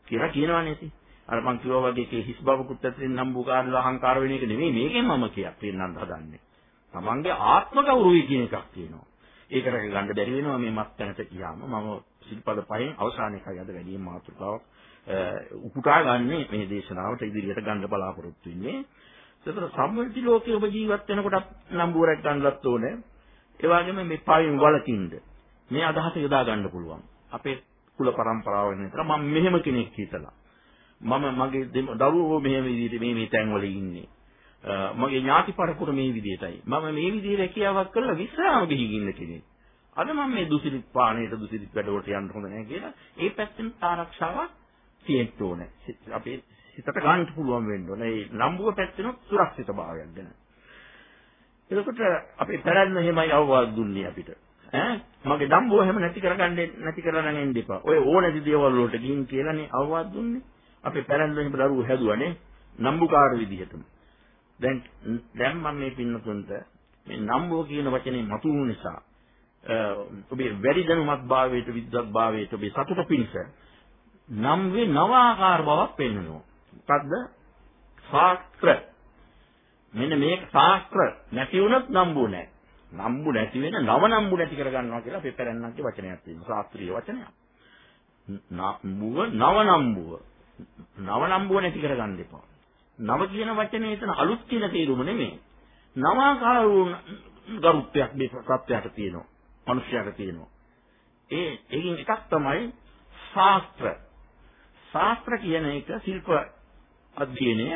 කියලා කියනවනේ ඉතින්. අර මං කිව්වා වගේ කේ හිස් බවකුත් ඇතුලින් නම්බුකාරල අහංකාර වෙන එක නෙමෙයි මේකෙන් මම කියක් පෙන්නන්න හදන්නේ. තමන්ගේ ආත්ම ගෞරවය කියන එකක් තියෙනවා. ඒක රැක ගන්න බැරි වෙනවා මේ මත්පැනට ගියාම මම සිල්පද පහෙන් අවසාන එකයි අද වැඩිම මාතෘකාවක් උපුටා ගන්න මේ දේශනාවට ඉදිරියට ගන්න බලාපොරොත්තු වෙන්නේ. ඒතර සම්මුති ලෝකයේ ඔබ ජීවත් වෙනකොට නම්බුවරක් ගන්නලත් ඕනේ. ඒ වගේම මේ පායෙන් වලකින්ද මේ අදහස යොදා ගන්න පුළුවන්. අපේ කුල પરම්පරාව වෙන විතර මම මෙහෙම කෙනෙක් හිතලා. මම මගේ දරුවෝ මෙහෙම විදිහට මේ මේ තැන්වල ඉන්නේ. මගේ ඥාති පරපුර මේ විදිහටයි. මම මේ විදිහේ රැකියාවක් කරලා විශ්‍රාම ගිහින් ඉන්න කෙනෙක්. අද මම මේ දුසිරිත් පාණයට දුසිරිත් වැඩවලට යන්න හොඳ නැහැ කියලා ඒ පැත්තෙන් ආරක්ෂාවක් තියෙන්න ඕනේ. අපේ හිතට ගන්න පුළුවන් වෙන්න ඕනේ. ඒ නම්බුව පැත්තෙන සුරක්ෂිත භාවයක් ගැන. එතකොට අපේ පැරැන්න එහෙමයි අවවාද දුන්නේ අපිට. ඈ මගේ නම්බුව එහෙම නැති කරගන්නේ නැති කරලා නම් එන්න එපා. ඔය ඕනෑදි දේවල් වලට ගිහින් කියලානේ අවවාද දුන්නේ. අපේ පැරැන්න එහෙම දරුවෝ හැදුවානේ. නම්බුකාර විදිහටම. දැන් දැන් මම මේ පින්නතුන්ට මේ නම්බුව කියන වචනේ මතුවු නිසා ඔබේ වැඩි දැනුමක් භාවයට විද්වත් භාවයට ඔබේ සතුට පිණිස නම් වේ නවාකාර බවක් පෙන්වනවා. මොකද්ද? ශාස්ත්‍ර. මෙන්න මේක ශාස්ත්‍ර නැති වුණොත් නම්බු නැහැ. නම්බු නැති වෙන නව නම්බු නැති කර ගන්නවා කියලා අපේ පැරණන්ගේ වචනයක් තියෙනවා. ශාස්ත්‍රීය වචනයක්. නම්බුව නව නම්බුව. නව නම්බුව නැති කර ගන්න එපා. නව කියන වචනේ එතන අලුත් කියන තේරුම නෙමෙයි. නවාකාර වූ ගරුත්වයක් මේ සත්‍යයට තියෙනවා. මිනිස්යාට තියෙනවා. ඒ එකින් එකක් තමයි ශාස්ත්‍ර. ශාස්ත්‍ර කියන එක ශිල්ප අධ්‍යයනය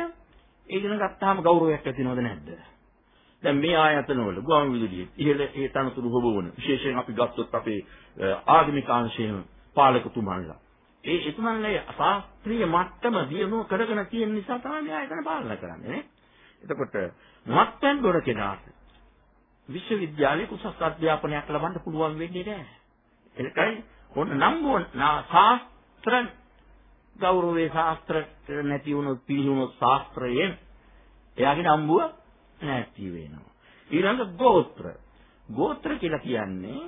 ඉගෙන ගත්තාම ගෞරවයක් ඇති වෙනවද නැද්ද? දැන් මේ ආයතනවල ගුවන් විදුලියේ ඉහළ ඒ තනතුරු හොබවන විශේෂයෙන් අපි ගත්තොත් අපේ ආගමික අංශයෙන් පාලකතුමන්ලා ඒ එතුමන්ගේ ශාස්ත්‍රීය මට්ටම දියුණුව කරගෙන තියෙන නිසා තමයි මේ ආයතන පාලනය කරන්නේ නේ. එතකොට මත්පැන් දොර කෙනාට විශ්වවිද්‍යාලයේ උසස් අධ්‍යාපනයක් ලබන්න පුළුවන් වෙන්නේ නැහැ. ඒකයි ඔන්න නම්බුව ශාස්ත්‍ර ගෞරවයේ ශාස්ත්‍ර නැති වුණොත් පිළිහුණොත් ශාස්ත්‍රයෙන් එයාගේ නම්බුව නැති වෙනවා. ඊළඟ ගෝත්‍ර. ගෝත්‍ර කියලා කියන්නේ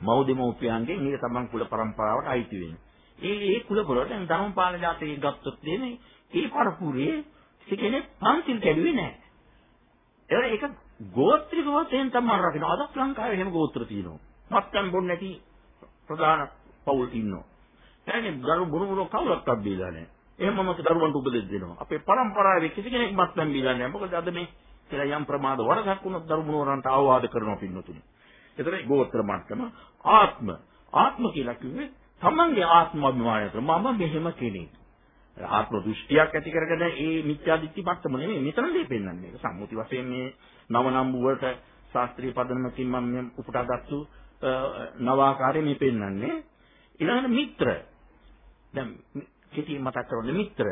මෞදෙමෝපියන්ගෙන් ඊට තමන් කුල પરම්පරාවට අයිති වෙන. ඒ ඒ කුල වල දැන් ධර්මපාල ජාතකයේ ගත්තොත් එන්නේ ඒ පරපුරේ කෙනෙක් පන්තිල් කැඩුවේ නැහැ. ඒක ගෝත්‍රික වශයෙන් තමයි රකින්න. අදත් ලංකාවේ එහෙම ගෝත්‍ර තියෙනවා. මත්කම් බොන්නේ නැති ප්‍රධාන පවුල් ඉන්නවා. එන්නේ දරු බුරු බුරු කවුරක්වත් බීලා නැහැ. එහෙමම දරුවන්ට උපදෙස් දෙනවා. අපේ પરම්පරාවේ කිසි කෙනෙක් මත්පැන් බීලා නැහැ. මොකද අද මේ කියලා යම් ප්‍රමාද වරදක් වුණොත් දරු බුරුවරන්ට අවවාද කරනවා පින්නතුනි. එතකොට ගෝත්‍ර මට්ටම ආත්ම. ආත්ම කියලා කිව්වේ තමන්ගේ ආත්ම අභිමානය තුළ මම මෙහෙම කෙනෙක්. ආත්ම දෘෂ්ටියක් ඇති කරගෙන ඒ මිත්‍යා දිට්ඨි මට්ටම නෙමෙයි මෙතන දෙපෙන්නන්නේ. ඒක සම්මුති වශයෙන් මේ නව නම්බු වලට ශාස්ත්‍රීය පදනමකින් මම උපුටාගත්තු නව ආකාරය මේ පෙන්වන්නේ. ඊළඟට මිත්‍ර. දැන් කෙටි මතක් කරගන්න මිත්‍ර.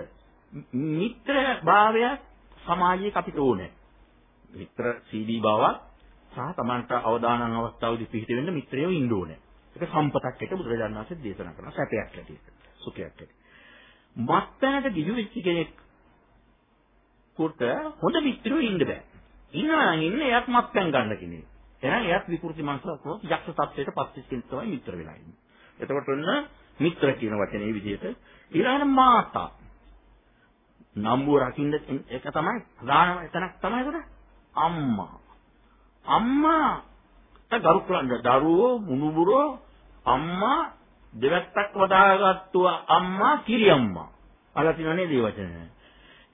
මිත්‍ර භාවය සමාජයේ අපිට ඕනේ. මිත්‍ර සීඩී බවක් සහ Tamanට අවදානම් අවස්ථාවේදී පිහිට වෙන්න මිත්‍රයෝ ඉන්න ඕනේ. ඒක සම්පතක් එක බුදුරජාණන් වහන්සේ දේශනා කරන සැපයක් ඇටියෙ. සුඛයක් ඇටියෙ. මත්පැනට ගිජු වෙච්ච කෙනෙක් කොට හොඳ මිත්‍රයෝ ඉන්න බෑ. ඉන්නවා නම් ඉන්නේ එයාත් මත්පැන් ගන්න කෙනෙක්. එහෙනම් එයාත් විකෘති මනසක් යක්ෂ තත්ත්වයට පත් වෙච්ච කෙනෙක් තමයි මිත්‍ර වෙලා ඉන්නේ. එතකොට ඔන්න මිත්‍ර කියන වචනේ විදිහට ඊළඟ මාතා නම්බුව රකින්න එක තමයි ප්‍රධානම එතනක් තමයි ඒක අම්මා අම්මා ගරු කරන්න දරුවෝ මුණුබුරෝ අම්මා දෙවැත්තක් වදාගත්තු අම්මා කිරියම්මා අලා තියෙනනේ දේ වචන.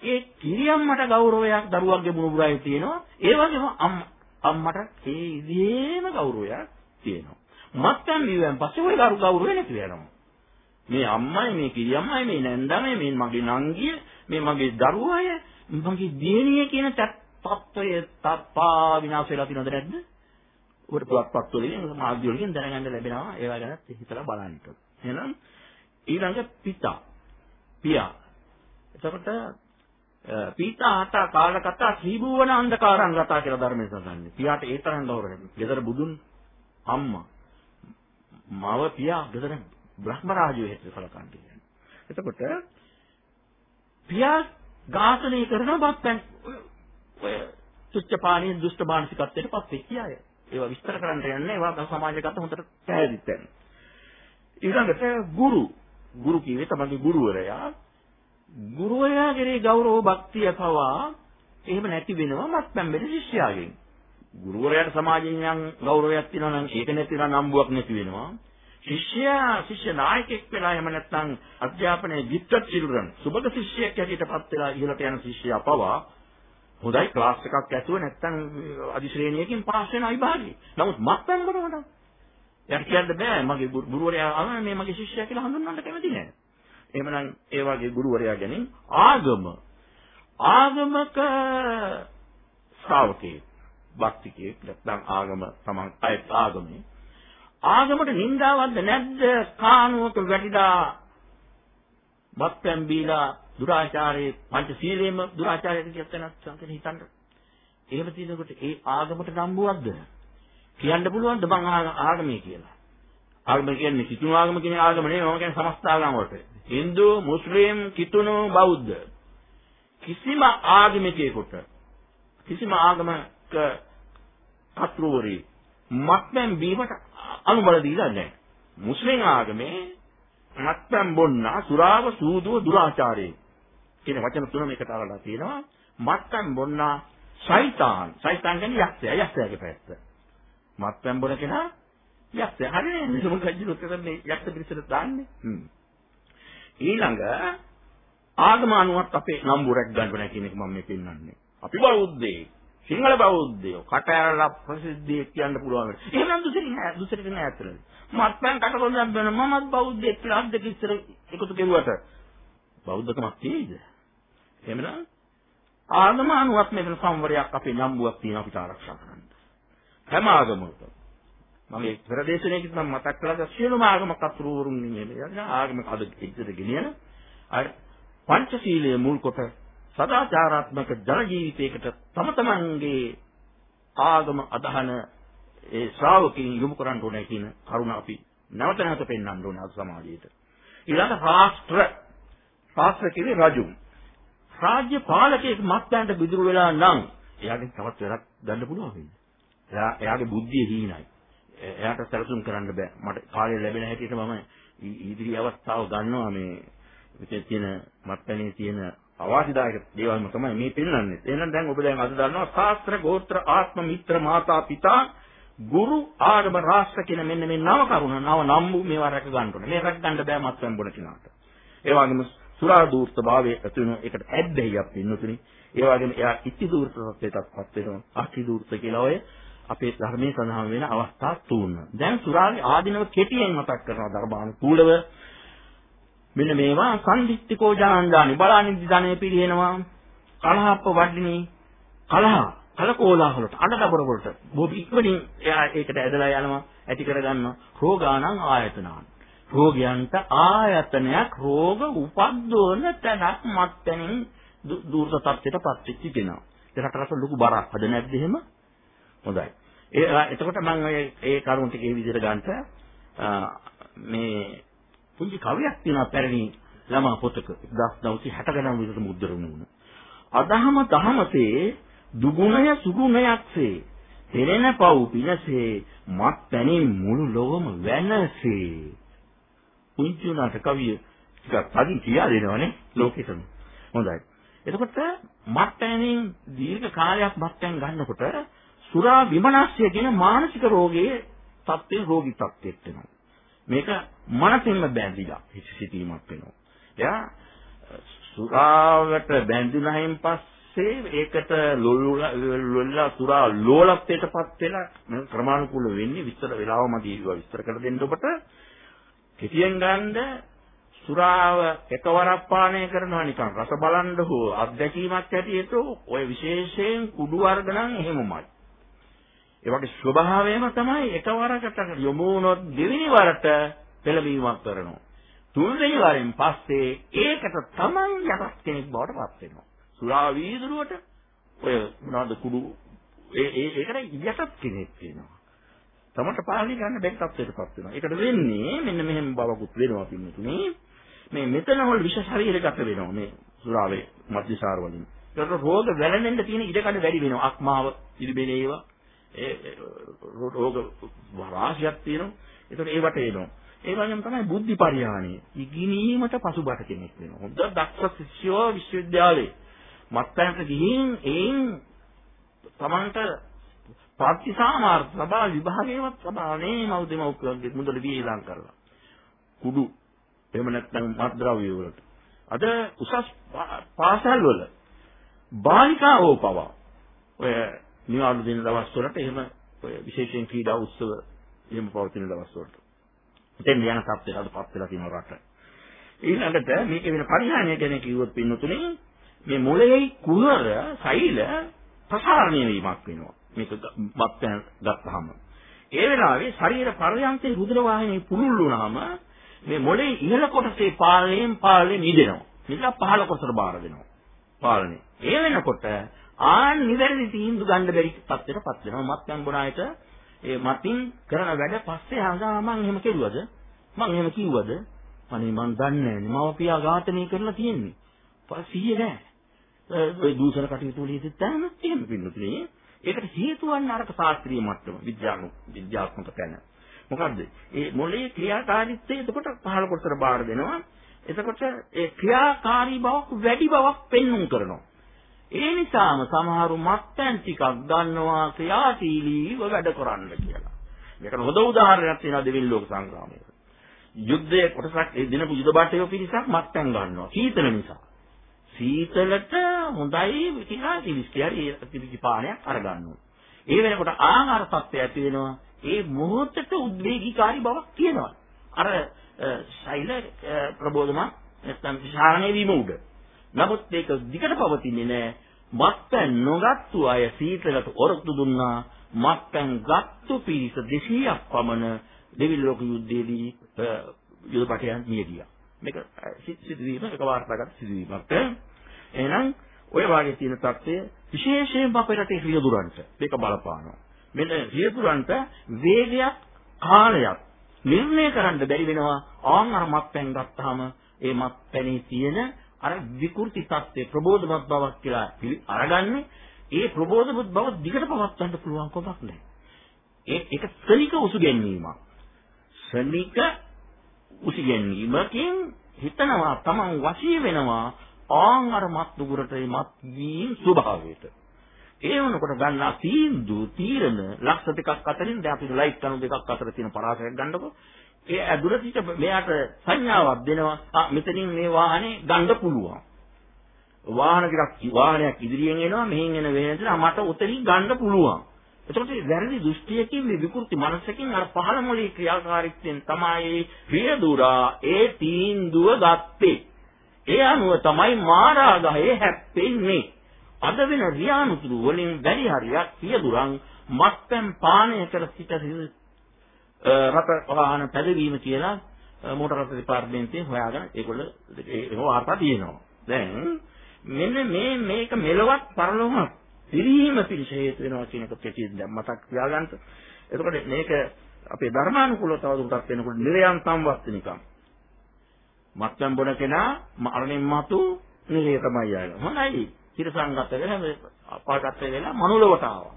ඒ කිරියම්මට ගෞරවයක් දරුවන්ගේ මුණුබුරයි තියෙනවා. ඒ වගේම අම්මට ඒ විදිහේම ගෞරවයක් තියෙනවා. මත්යන් බිව්වන් පස්සේ ওই ගෞරවය නැති වෙනවා. මේ අම්මයි මේ කිරියම්මයි මේ නැන්දමයි මේ මගේ නංගිය මේ මගේ දරුවය මගේ දියණිය කියන තත්ත්වය තප්පා විනාශ වෙලා තියෙනවද නැද්ද? උඩ පුවත්පත් වලින් මාධ්‍ය වලින් දැනගන්න ලැබෙනවා ඒවා ගැන හිතලා බලන්න. එහෙනම් ඊළඟ පිතා පියා. එතකොට පීතාට කාලකතා ශ්‍රීභුවන අන්ධකාරං ගතා කියලා ධර්මයේ සඳහන්. පියාට ඒ තරම් ගෞරවයක්. ගෙදර බුදුන් අම්මා මව පියා ගෙදර බ්‍රහ්ම රාජ්‍යය හැටියට සලකන්නේ කියන්නේ. එතකොට පියා ඝාතනය කරනවා බත්පැන් ඔය තුච්චපාණී දුෂ්ට මානසිකත්වයට පත් වෙච්ච අය. ඒවා විස්තර කරන්න යන්නේ ඒවා සමාජගත හොඳට පැහැදිලිත් වෙන. ඊළඟට ගුරු ගුරු කිව්වේ තමන්ගේ ගුරුවරයා ගුරුවරයාගේ ගෞරව භක්තිය පවා එහෙම නැති වෙනවා මත්පැන් බෙද ශිෂ්‍යයාගෙන්. ගුරුවරයාට සමාජයෙන් යම් ගෞරවයක් තියෙනවා නම් ඒක නැති වෙනා නම්බුවක් නැති වෙනවා. ශිෂ්‍යයා ශිෂ්‍ය නායකෙක් වෙලා එහෙම නැත්නම් අධ්‍යාපනයේ gifted children සුබක ශිෂ්‍යයෙක් හැටියට පත් වෙලා ඉහළට යන ශිෂ්‍යයා පවා හොඳයි ක්ලාස් එකක් ඇතුව නැත්නම් අධිශ්‍රේණියකින් පාස් වෙන අවිභාගී. නමුත් මත්පැන් කරනකොට එයාට කියන්න බෑ මගේ ගුරුවරයා ආව මේ මගේ ශිෂ්‍යයා කියලා හඳුන්වන්න කැමති නෑ. එහෙමනම් ඒ වගේ ගුරුවරයා ගැන ආගම ආගමක ශ්‍රාවකේ භක්තිකේ නැත්නම් ආගම තමන් අය ආගමේ ආගමට නින්දාවක්ද නැද්ද කානුවක වැඩිලා බත්පැන් බීලා දුරාචාරයේ පංචශීලයේම දුරාචාරයට කියත් වෙනත් හිතන්න. එහෙම තියෙනකොට ඒ ආගමට නම්බුවක්ද? කියන්න පුළුවන්ද මං ආගමේ කියලා? ආගම කියන්නේ කිතුණු ආගම කියන ආගම නෙවෙයි මම කියන්නේ සමස්ත ආගම් වලට. Hindu, Muslim, කිතුණු, බෞද්ධ. කිසිම ආගමිකයෙකුට කිසිම ආගමක කතුරුවරේ මත්පැන් බීමට අනුබල දීලා නැහැ. මුස්ලිම් ආගමේ මත්පැන් බොන්න සුරාව සූදුව දුරාචාරයේ කියන වචන තුනම එකට අරලා තියෙනවා. මත්පැන් බොන්න සයිතාන් සයිතාන් කියන්නේ යක්ෂයා යක්ෂයාගේ පැත්ත. මත්පැන් බොන කෙනා යක්ෂයා. හරිනේ මේ මොකක්ද කිව්වොත් එතන්නේ යක්ෂ පිරිසට දාන්නේ. ඊළඟ ආගම අනුවත් අපේ නම්බු රැක් ගන්න බෑ කියන එක මම මේ පෙන්නන්නේ. අපි බෞද්ධයෙක්. සිංහල බෞද්ධයෝ කට ඇරලා ප්‍රසිද්ධිය කියන්න පුළුවන්. එහෙනම් දුසිරින් නෑ දුසිරින් නෑ අතන. මත්පැන් කට කොන්දක් බන මමත් බෞද්ධයෙක් කියලා අද්දක ඉස්සර එකතු කෙරුවට බෞද්ධකමක් තියෙයිද? එහෙමනම් ආගම අනුවත් මෙතන සංවරයක් අපේ නම්බුවක් තියෙන අපිට ආරක්ෂා කරන්න. හැම ආගමකටම මගේ ප්‍රදේශනයේදී මම මතක් කළා සියලුම ආගම කතුරුවරුන් නෙමෙයි. ආගම අද ඉදිරියට ගෙනියන අර පංචශීලයේ මුල් කොට සදාචාරාත්මක ජන ජීවිතයකට තම තමන්ගේ ආගම අදහන ඒ ශ්‍රාවකයන් යොමු කරන්න ඕනේ කියන කරුණ අපි නැවත නැවත පෙන්වන්න ඕනේ අද සමාජයට. ඊළඟ රාෂ්ට්‍ර රාෂ්ට්‍ර කියන්නේ රජු. රාජ්‍ය පාලකයෙක් මත්යන්ට බිදුරු වෙලා නම් එයාගෙන් තවත් වැඩක් ගන්න පුළුවන් වෙන්නේ. එයා එයාගේ බුද්ධිය හීනයි. එයාට සැලසුම් කරන්න බෑ. මට කාලය ලැබෙන හැටියට මම ඉදිරි අවස්ථාව ගන්නවා මේ විශේෂ තියෙන මත්පැණේ තියෙන අවාසිදායක දේවල්ම තමයි මේ පෙන්වන්නේ. එහෙනම් දැන් ඔබ දැන් අද දන්නවා ශාස්ත්‍ර ගෝත්‍ර ආත්ම මිත්‍ර මාතා පිතා ගුරු ආරම රාෂ්ට්‍ර කියන මෙන්න මේ නව කරුණ නව නම්බු මේවා රැක ගන්න ඕනේ. මේ රැක ගන්න බෑ මත්පැන් බොන කෙනාට. ඒ වගේම සුරා දූර්ත භාවයේ ඇතුළු එකට ඇබ්බැහියක් පින්නතුනි. ඒ වගේම එයා ඉති දූර්ත තත්ත්වයටපත් වෙනවා. අති දූර්ත කියලා ඔය අපේ ධර්මයේ සඳහන් වෙන අවස්ථා තුන. දැන් සුරාගේ ආධිනව කෙටියෙන් මතක් කරනවා ධර්මානුකූලව. මෙන්න මේවා සම්දිත්තිකෝ ජානන්දානි බලානිදි ධනෙ පිළිහෙනවා. කලහප්ප වඩිනී කලහ කලකෝලාහලට අඬදබර වලට බොහොම ඉක්මනින් එයා ඒකට ඇදලා යනවා ඇති කරගන්නවා රෝගාණං ආයතනාන් රෝගයන්ට ආයතනයක් රෝග උපද්දවන තැනක් මත්තෙන් දුර්ත තත්ත්වයටපත් වෙච්ච කෙනා. ඒකට රස ලොකු බරක් හද නැද්ද එහෙම? හොඳයි. ඒ එතකොට මම ඒ කරුණ ටික ඒ විදිහට ගන්නට මේ පුංචි කවියක් තියෙනවා පැරණි ළමා පොතක 1960 ගණන් විතර මුද්‍රණය වුණා. අදහම දහමසේ දුගුණය සුගුණයක්සේ පෙරෙන පව් පිනසේ මත් පැනින් මුළු ලොවම වෙනසේ පුංචි උනාට කවිය ටිකක් තදින් කියා දෙනවනේ ලෝකෙටම හොඳයි. එතකොට මත් පැනින් දීර්ඝ කාලයක් මත් පැන් ගන්නකොට සුරා විමනස්ය කියන මානසික රෝගයේ තත්ත්වයෙන් රෝගී තත්ත්වයට වෙනවා. මේක මනසින්ම බැඳිලා සිටීමක් වෙනවා. එයා සුරාවට බැඳුනයින් පස්සේ ඒකට ලොල්ලා සුරා ලෝලත්වයටපත් වෙලා ක්‍රමානුකූල වෙන්නේ විස්තර වෙලාවම දීවා විස්තර කර දෙන්න ඔබට. කෙටියෙන් ගන්න සුරාව එකවරක් පානය කරනවා නිකන් රස බලන්න හෝ අත්දැකීමක් ඇටියට ඔය විශේෂයෙන් කුඩු වර්ග නම් එහෙමමයි. ඒ වගේ ස්වභාවයම තමයි එකවරකට යොමු වුණොත් දෙවෙනි වරට පෙළඹීමක් කරනවා. තුන්වෙනි වරෙන් පස්සේ ඒකට තමන් යටත් කෙනෙක් බවට පත් වෙනවා. සුරා වීදුරුවට ඔය මොනවද කුඩු ඒ ඒ ඒකට යටත් කෙනෙක් වෙනවා. තමට පාලනය ගන්න බැරි තත්ත්වයකටපත් වෙනවා. ඒකට වෙන්නේ මෙන්න මෙහෙම බවකුත් වෙනවා පින්නතුනේ. මේ මෙතන වල විෂ ශරීරගත වෙනවා මේ සුරාවේ මධ්‍යසාර වලින්. ඒකට රෝග වැළඳෙන්න තියෙන ඉඩකඩ වැඩි වෙනවා. අක්මාව, ඉරිබෙන ඒවා ඒ රෝග රාශියක් තියෙනවා. ඒකට ඒවට එනවා. ඒ වගේම තමයි බුද්ධි පරිහානිය. ඉගෙනීමට පසුබට කෙනෙක් වෙනවා. හොඳ දක්ෂ ශිෂ්‍යෝ විශ්වවිද්‍යාලේ මත්පැනට ගිහින් එයින් තමන්ට ප්‍රතිසාමාර්ථ සභා විභාගයේවත් සභාවේ මව් දෙමව්පියන්ගේ මුදල වියදම් කරලා. කුඩු එහෙම නැත්නම් මත්ද්‍රව්‍ය වලට. අද උසස් පාසල් වල බාලිකාවෝ පවා ඔය නිවාඩු දෙන දවස් වලට එහෙම ඔය විශේෂයෙන් ක්‍රීඩා උත්සව එහෙම පවතින දවස් වලට. එතෙන් යන තත්ත්වයට අදපත් වෙලා තියෙන රට. ඊළඟට මේක වෙන පරිහානිය ගැන කිව්වොත් පින්නතුනේ මේ මොළයේ කුහර සෛල ප්‍රසාරණය වීමක් වෙනවා. මේක මත්පැන් ගත්තාම. ඒ වෙලාවේ ශරීර පරයන්තේ රුධිර වාහිනිය පුරුල් වුණාම මේ මොළේ ඉහළ කොටසේ පාලනයෙන් පාලනය නිදෙනවා. නිදලා පහළ කොටසට බාර දෙනවා. පාලනය. ඒ වෙනකොට ආන් නිවැරදි තීන්දුව ගන්න බැරි තත්ත්වයටපත් වෙනවා. මත්පැන් බොන අයට ඒ මතින් කරන වැඩ පස්සේ හංගා මං එහෙම කෙරුවද? මං එහෙම කිව්වද? අනේ මං දන්නේ නැහැ. මම පියා ඝාතනය කරලා තියෙන්නේ. පස්සිය නෑ. ඒ දූෂණ කටයුතු වල ඉතින් තැනක් තියෙන පින්නතුනේ. ඒකට හේතු වන්නේ අරක ශාස්ත්‍රීය මට්ටම විද්‍යානු විද්‍යාත්මක තැන. මොකද්ද? ඒ මොළයේ ක්‍රියාකාරීත්වය එතකොට පහළ කොටසට බාර දෙනවා. එතකොට ඒ ක්‍රියාකාරී බවක් වැඩි බවක් පෙන්වුම් කරනවා. ඒ නිසාම සමහරු මත්පැන් ටිකක් ගන්නවා ක්‍රියාශීලීව වැඩ කරන්න කියලා. මේකට හොඳ උදාහරණයක් තියෙනවා දෙවිල් ලෝක සංග්‍රාමයේ. යුද්ධයේ කොටසක් ඒ දිනපු යුද බටේව පිරිසක් මත්පැන් ගන්නවා. සීතල නිසා. සීතලට හොඳයි කියලා කිලිස්කියරි කිලිසි පානයක් අරගන්නවා. ඒ වෙනකොට ආහාර සත්‍ය ඇති වෙනවා. ඒ මොහොතට උද්වේගීකාරී බවක් තියෙනවා. අර ශෛල ප්‍රබෝධමත් නැත්නම් විශාරණය වීම උඩ. නමුත් ඒක දිගට පවතින්නේ නැහැ. මත්පැන් නොගත්තු අය සීතලට ඔරොත්තු දුන්නා. මත්පැන් ගත්තු පිරිස 200ක් පමණ දෙවිල් ලෝක යුද්ධයේදී යුදපටයන් මිය ගියා. මේක සිදුවීම එක වාර්තාගත සිදුවීමක්. එහෙනම් ඔය වාගේ තියෙන தත්ත්වය විශේෂයෙන්ම අපේ රටේ රියදුරන්ට මේක බලපානවා. මෙන්න රියදුරන්ට වේගයක් කාලයක් නිර්ණය කරන්න බැරි වෙනවා ආන් අර මත්පැන් ගත්තාම ඒ මත්පැනේ තියෙන අර විකෘති தත්ත්වය ප්‍රබෝධමත් බවක් කියලා අරගන්නේ ඒ ප්‍රබෝධමත් බව දිගට පවත්වන්න පුළුවන් කමක් නැහැ. ඒ ඒක ශනික උසු ගැනීමක්. ශනික උසු ගැනීමකින් හිතනවා තමන් වශී වෙනවා ආන් අර මත් නුගුරට මත් වීම ස්වභාවයට. ඒ වුණකොට ගන්නා තීන්දුව තීරණ ලක්ෂ දෙකක් අතරින් දැන් අපි ලයිට් කණු දෙකක් අතර තියෙන පරාසයක් ගන්නකො ඒ ඇදුරට හිට මෙයාට සංඥාවක් දෙනවා ආ මෙතනින් මේ වාහනේ ගන්න පුළුවන්. වාහන ටිකක් වාහනයක් ඉදිරියෙන් එනවා මෙහෙන් එන වෙනදට මට උතනින් ගන්න පුළුවන්. එතකොට වැරදි දෘෂ්ටියකින් මේ විකෘති මනසකින් අර පහළ මොලේ ක්‍රියාකාරීත්වයෙන් තමයි රියදුරා ඒ තීන්දුව ගත්තේ. ඒ අනුව තමයි මාරාගහේ හැප්පෙන්නේ. අද වෙන රියානුතුරු වලින් වැඩි හරියක් රියදුරන් මත්පැන් පානය කර සිට රට වාහන පැදවීම කියලා මෝටර රථ දෙපාර්තමේන්තුවේ හොයාගෙන ඒගොල්ල ඒක වාර්තා තියෙනවා. දැන් මෙන්න මේ මේක මෙලවත් පරලොවක් පිරීම පිණිස හේතු වෙනවා කියන එක පිටින් දැන් මතක් තියාගන්න. එතකොට මේක අපේ ධර්මානුකූලව තවදුරටත් වෙනකොට නිරයන් සම්වස්තනිකම්. මත්යන් බොන කෙනා මරණින් මතු නිරය තමයි ආවේ. හොඳයි. තිරසංගත වෙලා අපාගත වෙලා මනුලවට ආවා.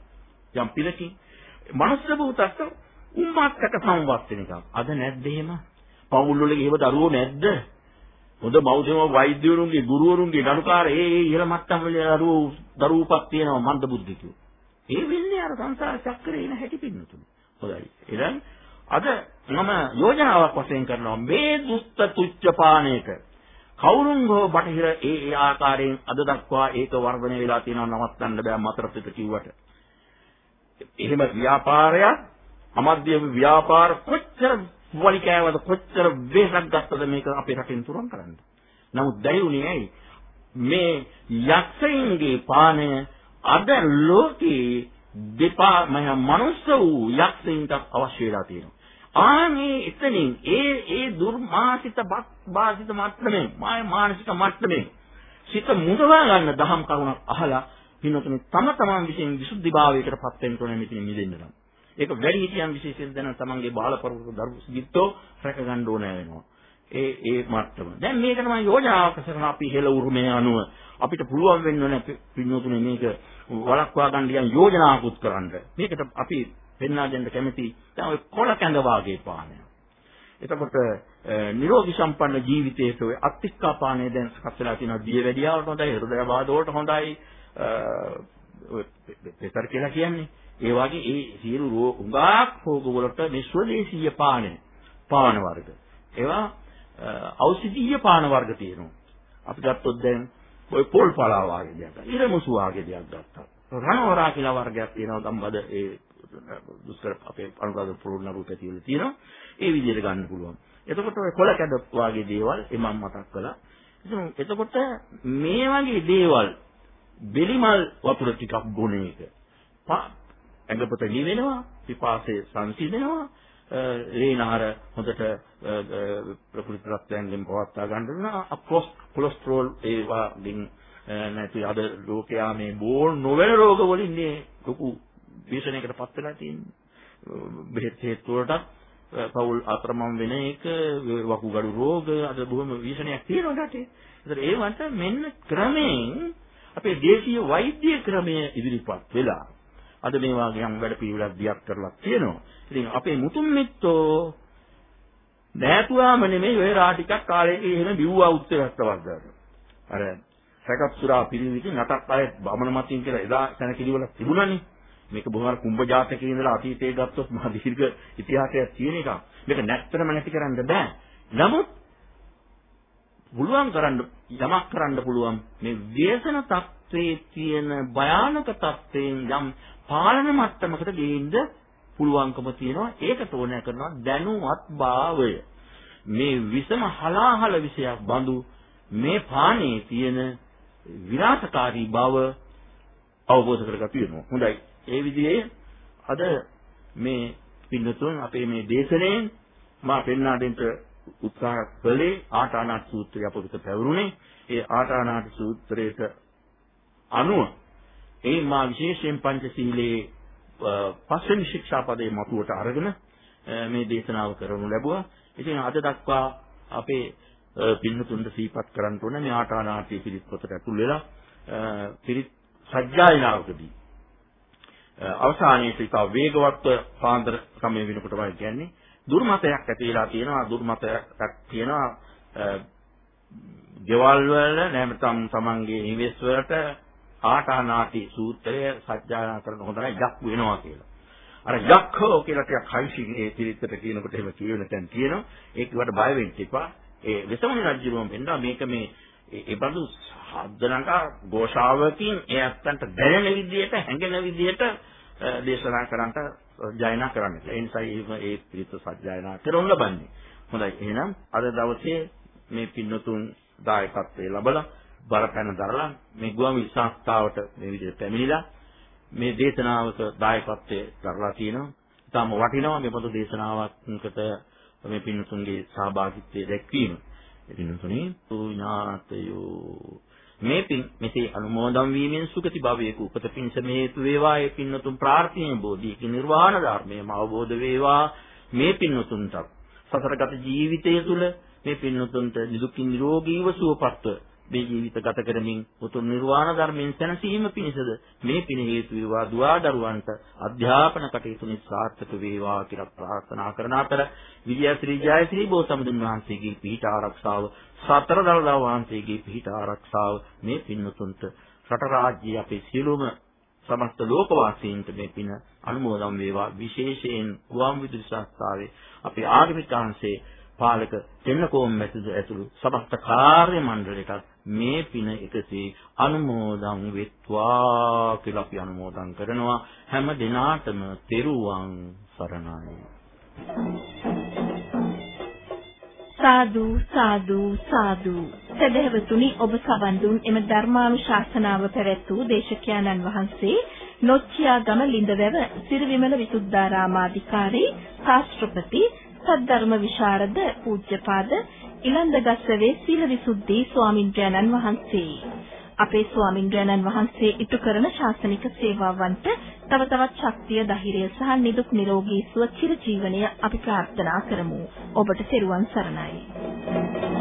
යම් පිළකින් මනුස්ස භූතස්ස උම්මාත්තක සම්වස්තනිකම්. අද නැද්ද එහෙම? පවුල් වල එහෙම දරුවෝ නැද්ද? හොඳ බෞද්ධම වෛද්‍යවරුන්ගේ ගුරුවරුන්ගේ ගණුකාර ඒ ඒ ඉහළ මට්ටම් වල දරුවෝ දරුවෝපක් තියෙනවා මන්ද බුද්ධිකයෝ. ඒ වෙන්නේ අර සංසාර චක්‍රේ එන හැටි පින්නතුනේ. හොඳයි. එහෙනම් අද මම යෝජනාවක් වශයෙන් කරනවා මේ දුස්ත තුච්ච පාණයක කවුරුන් හෝ බටහිර ඒ ඒ ආකාරයෙන් අද දක්වා ඒක වර්ධනය වෙලා තියෙනවා නවත්තන්න බෑ මතර පිට කිව්වට. එහෙම ව්‍යාපාරයක් අමධ්‍ය ව්‍යාපාර කොච්චර වලිකෑවද කොච්චර වෙහසක් ගත්තද මේක අපේ රටින් තුරන් කරන්න. නමුත් දැයුනේ ඇයි? මේ යක්ෂයින්ගේ පානය අද ලෝකේ දෙපා මහ මනුස්ස වූ යක්ෂයින්ට අවශ්‍ය වෙලා තියෙනවා. ආනේ එතනින් ඒ ඒ දුර්මාසිත බාසිත මට්ටමේ මාය මානසික මට්ටමේ සිත මුදවා ගන්න දහම් කරුණක් අහලා පින්නතුනේ තම තමන් විසින් විසුද්ධිභාවයකට පත් වෙන්න ඕනේ මෙතන මිදෙන්න නම්. ඒක වැඩි හිටියන් විශේෂයෙන් දැන තමන්ගේ බාලපරුක දරු සිත්තෝ රැක ගන්න ඕන වෙනවා. ඒ ඒ මට්ටම. දැන් මේක තමයි යෝජනාවක් කරන අපි හෙළ උරුමයේ අනුව අපිට පුළුවන් වෙන්න ඕනේ පින්නතුනේ මේක වළක්වා ගන්න යන යෝජනාවකුත් කරන්න. මේකට අපි පෙන්වා දෙන්න කැමති දැන් ඔය කොළ කැඳ වාගේ පානය. එතකොට නිරෝගී සම්පන්න ජීවිතයක ඔය අත්තික්කා පානය දැන් සකස් වෙලා තියෙනවා දිය වැඩියාවට හොඳයි හෘදය බාධ වලට හොඳයි ඔය පෙතර කියලා කියන්නේ ඒ වගේ ඒ සියලු රෝග උගාක් රෝග වලට මේ ස්වදේශීය පාන පාන වර්ග. ඒවා ඖෂධීය පාන වර්ග තියෙනවා. අපි ගත්තොත් දැන් ඔය පොල් පලා වගේ දෙයක්. ඉරමුසු වගේ දෙයක් ගත්තා. රණවරා කියලා වර්ගයක් තියෙනවා ගම්බද ඒ දුෂ්කර අපේ අනුරාධපුර පුරුණ රූපේ තියෙලා තියෙනවා. ඒ විදිහට ගන්න පුළුවන්. එතකොට ඔය කොළ කැඩ වගේ දේවල් එමන් මතක් කළා. එතකොට මේ වගේ දේවල් බෙලිමල් වතුර ටිකක් බොන එක ඇඟපත නිවෙනවා, පිපාසය සංසිඳෙනවා, ලේනහර හොඳට ප්‍රකෘති රත්යන්ගෙන් පවත්වා ගන්න වෙනවා. කොලෙස්ටරෝල් ඒවාකින් නැති අද ලෝකයා මේ බෝල් නොවන රෝග වලින් මේ ලොකු භීෂණයකට පත් වෙලා තියෙන්නේ. බෙහෙත් හේතු වලට පවුල් අතරමං වෙන එක වකුගඩු රෝග අද බොහොම භීෂණයක් තියෙනවා රටේ. ඒතර ඒවට මෙන්න ක්‍රමයෙන් අපේ දේශීය වෛද්‍ය ක්‍රමය ඉදිරිපත් වෙලා අද මේ වගේ යම් වැඩ පිළිවෙලක් දියක් කරලා තියෙනවා. ඉතින් අපේ මුතුන් මිත්තෝ නැතුවාම නෙමෙයි ඔය රා ටිකක් කාලේක එහෙම බිව්වා උත්තරයක් තවත් අර සැකප් සුරා පිළිවිති නටක් අය බමන මතින් කියලා එදා තන කිලිවල තිබුණානේ. මේක බොහොම කුඹ ජාතකයේ ඉඳලා අතීතයේ ගත්තොත් මහ දීර්ඝ ඉතිහාසයක් තියෙන එකක්. මේක නැත්තරම නැති කරන්න බෑ. නමුත් පුළුවන් කරන්න යමක් කරන්න පුළුවන් මේ ව්‍යසන තත්ත්වයේ තියෙන භයානක තත්ත්වයෙන් යම් පාලන මට්ටමකට ගේන්න පුළුවන්කම තියෙනවා. ඒකට ඕනෑ කරනවා දැනුවත් භාවය. මේ විසම හලාහල විෂයක් බඳු මේ පානේ තියෙන විනාශකාරී බව අවබෝධ කරගත යුතුයි. හොඳයි. ඒ විදිහේ අද මේ පින්නතුන් අපේ මේ දේශනෙන් මා පෙන්වා දෙන්න උත්සාහ කළේ ආටානාට සූත්‍රය අපිට පැවරුනේ ඒ ආටානාට සූත්‍රයට අනුව ඒ මා විශේෂයෙන් පංචශීලයේ පස්වෙනි ශික්ෂාපදයේ මතුවට අරගෙන මේ දේශනාව කරනු ලැබුවා. ඉතින් අද දක්වා අපේ පින්නතුන්ට සීපත් කරන්න ඕන මේ ආටානාටි පිරිත් පොතට ඇතුල් වෙලා පිරිත් සජ්ජායනාවකදී අවසානයේ සිට වේගවත්ව පාන්දර සමය වෙනකොට වගේ කියන්නේ දුර්මතයක් ඇති වෙලා තියෙනවා දුර්මතයක් තියෙනවා ගෙවල් වල නැත්නම් තමන්ගේ නිවෙස් වලට ආටානාටි සූත්‍රය සත්‍යයනා කරන හොඳ නැහැ යක් වෙනවා කියලා. අර යක්ඛෝ කියලා ටිකක් හයිසි ඒ පිළිත්තට කියනකොට එහෙම කියවෙන තැන් තියෙනවා. ඒකට බය වෙන්න එපා. ඒ වෙසමුණි රජුරුවම වෙන්නා මේක මේ ඒ බඳු හදනක ഘോഷාවකින් ඒ අත්තන්ට දැනෙන විදිහට හැඟෙන විදිහට දේශනා කරන්නට ජයනා කරන්න. ඒ නිසා ඒ පිරිත සජ්ජායනා කරන ලබන්නේ. හොඳයි. එහෙනම් අද දවසේ මේ පින්නතුන් දායකත්වයේ ලබලා බරපැන දරලා මේ ගුවන් සංස්ථාවට මේ විදිහට පැමිණිලා මේ දේශනාවක දායකත්වයේ කරලා තියෙනවා. තාම වටිනවා මේ පොදු දේශනාවකට මේ පින්නතුන්ගේ සහභාගීත්වය දැක්වීම. පින්නතුනේ පුඤ්ඤාතයෝ මේ පින් මෙසේ අනුමෝදන් වීමෙන් සුගති භවයක උපත පිණිස මේ හේතු වේවා ඒ පින්නතුන් ප්‍රාර්ථනීය බෝධියක නිර්වාණ ධර්මයම අවබෝධ වේවා මේ පින්නතුන්ට සසරගත ජීවිතය තුළ මේ පින්නතුන්ට නිදුකින් නිරෝගීව සුවපත්ව මේ ජීවිත ගත කරමින් උතුම් නිර්වාණ ධර්මයෙන් සැනසීම පිණිසද මේ පින හේතු වේවා දුවා දරුවන්ට අධ්‍යාපන කටයුතු නිසාර්ථක වේවා කියලා ප්‍රාර්ථනා කරන අතර විජයශ්‍රී ජයශ්‍රී බෝසතුන් වහන්සේගේ පිහිට ආරක්ෂාව සතර දළදා වහන්සේගේ පිහිට ආරක්ෂාව මේ පින්වතුන්ට රට රාජ්‍ය අපේ සියලුම සමස්ත ලෝකවාසීන්ට මේ පින අනුමෝදන් වේවා. විශේෂයෙන් ගුවන් විදුලි සංස්ථාවේ අපේ ආගමික අංශයේ පාලක දෙන්නකෝම් මැතිද ඇතුළු සමස්ත කාර්ය මණ්ඩලයටත් මේ පින එකසේ අනුමෝදන් වෙත්වා කියලා අපි අනුමෝදන් කරනවා. හැම දිනාටම තෙරුවන් සරණයි. සාදු සාදු සාදු. සදහවතුනි ඔබ සවන් දුන් එම ධර්මානුශාසනාව පැවැත් වූ දේශකයන්න් වහන්සේ නොච්චියාගම ලිඳවැව සිරිවිමල විසුද්ධාරාමාධිකාරී ශාස්ත්‍රපති සද්ධර්ම විශාරද පූජ්‍යපාද ඉලන්දගස්සවේ සීලවිසුද්ධි ස්වාමින්ද්‍රයන්න් වහන්සේ. අපේ ස්වාමින්ද්‍රයන්න් වහන්සේ ඉටු කරන ශාසනික සේවාවන්ට තව තවත් ශක්තිය ධෛර්යය සහ නිදුක් නිරෝගී සුව චිර ජීවනය අපි ප්‍රාර්ථනා කරමු. ඔබට තෙරුවන් සරණයි.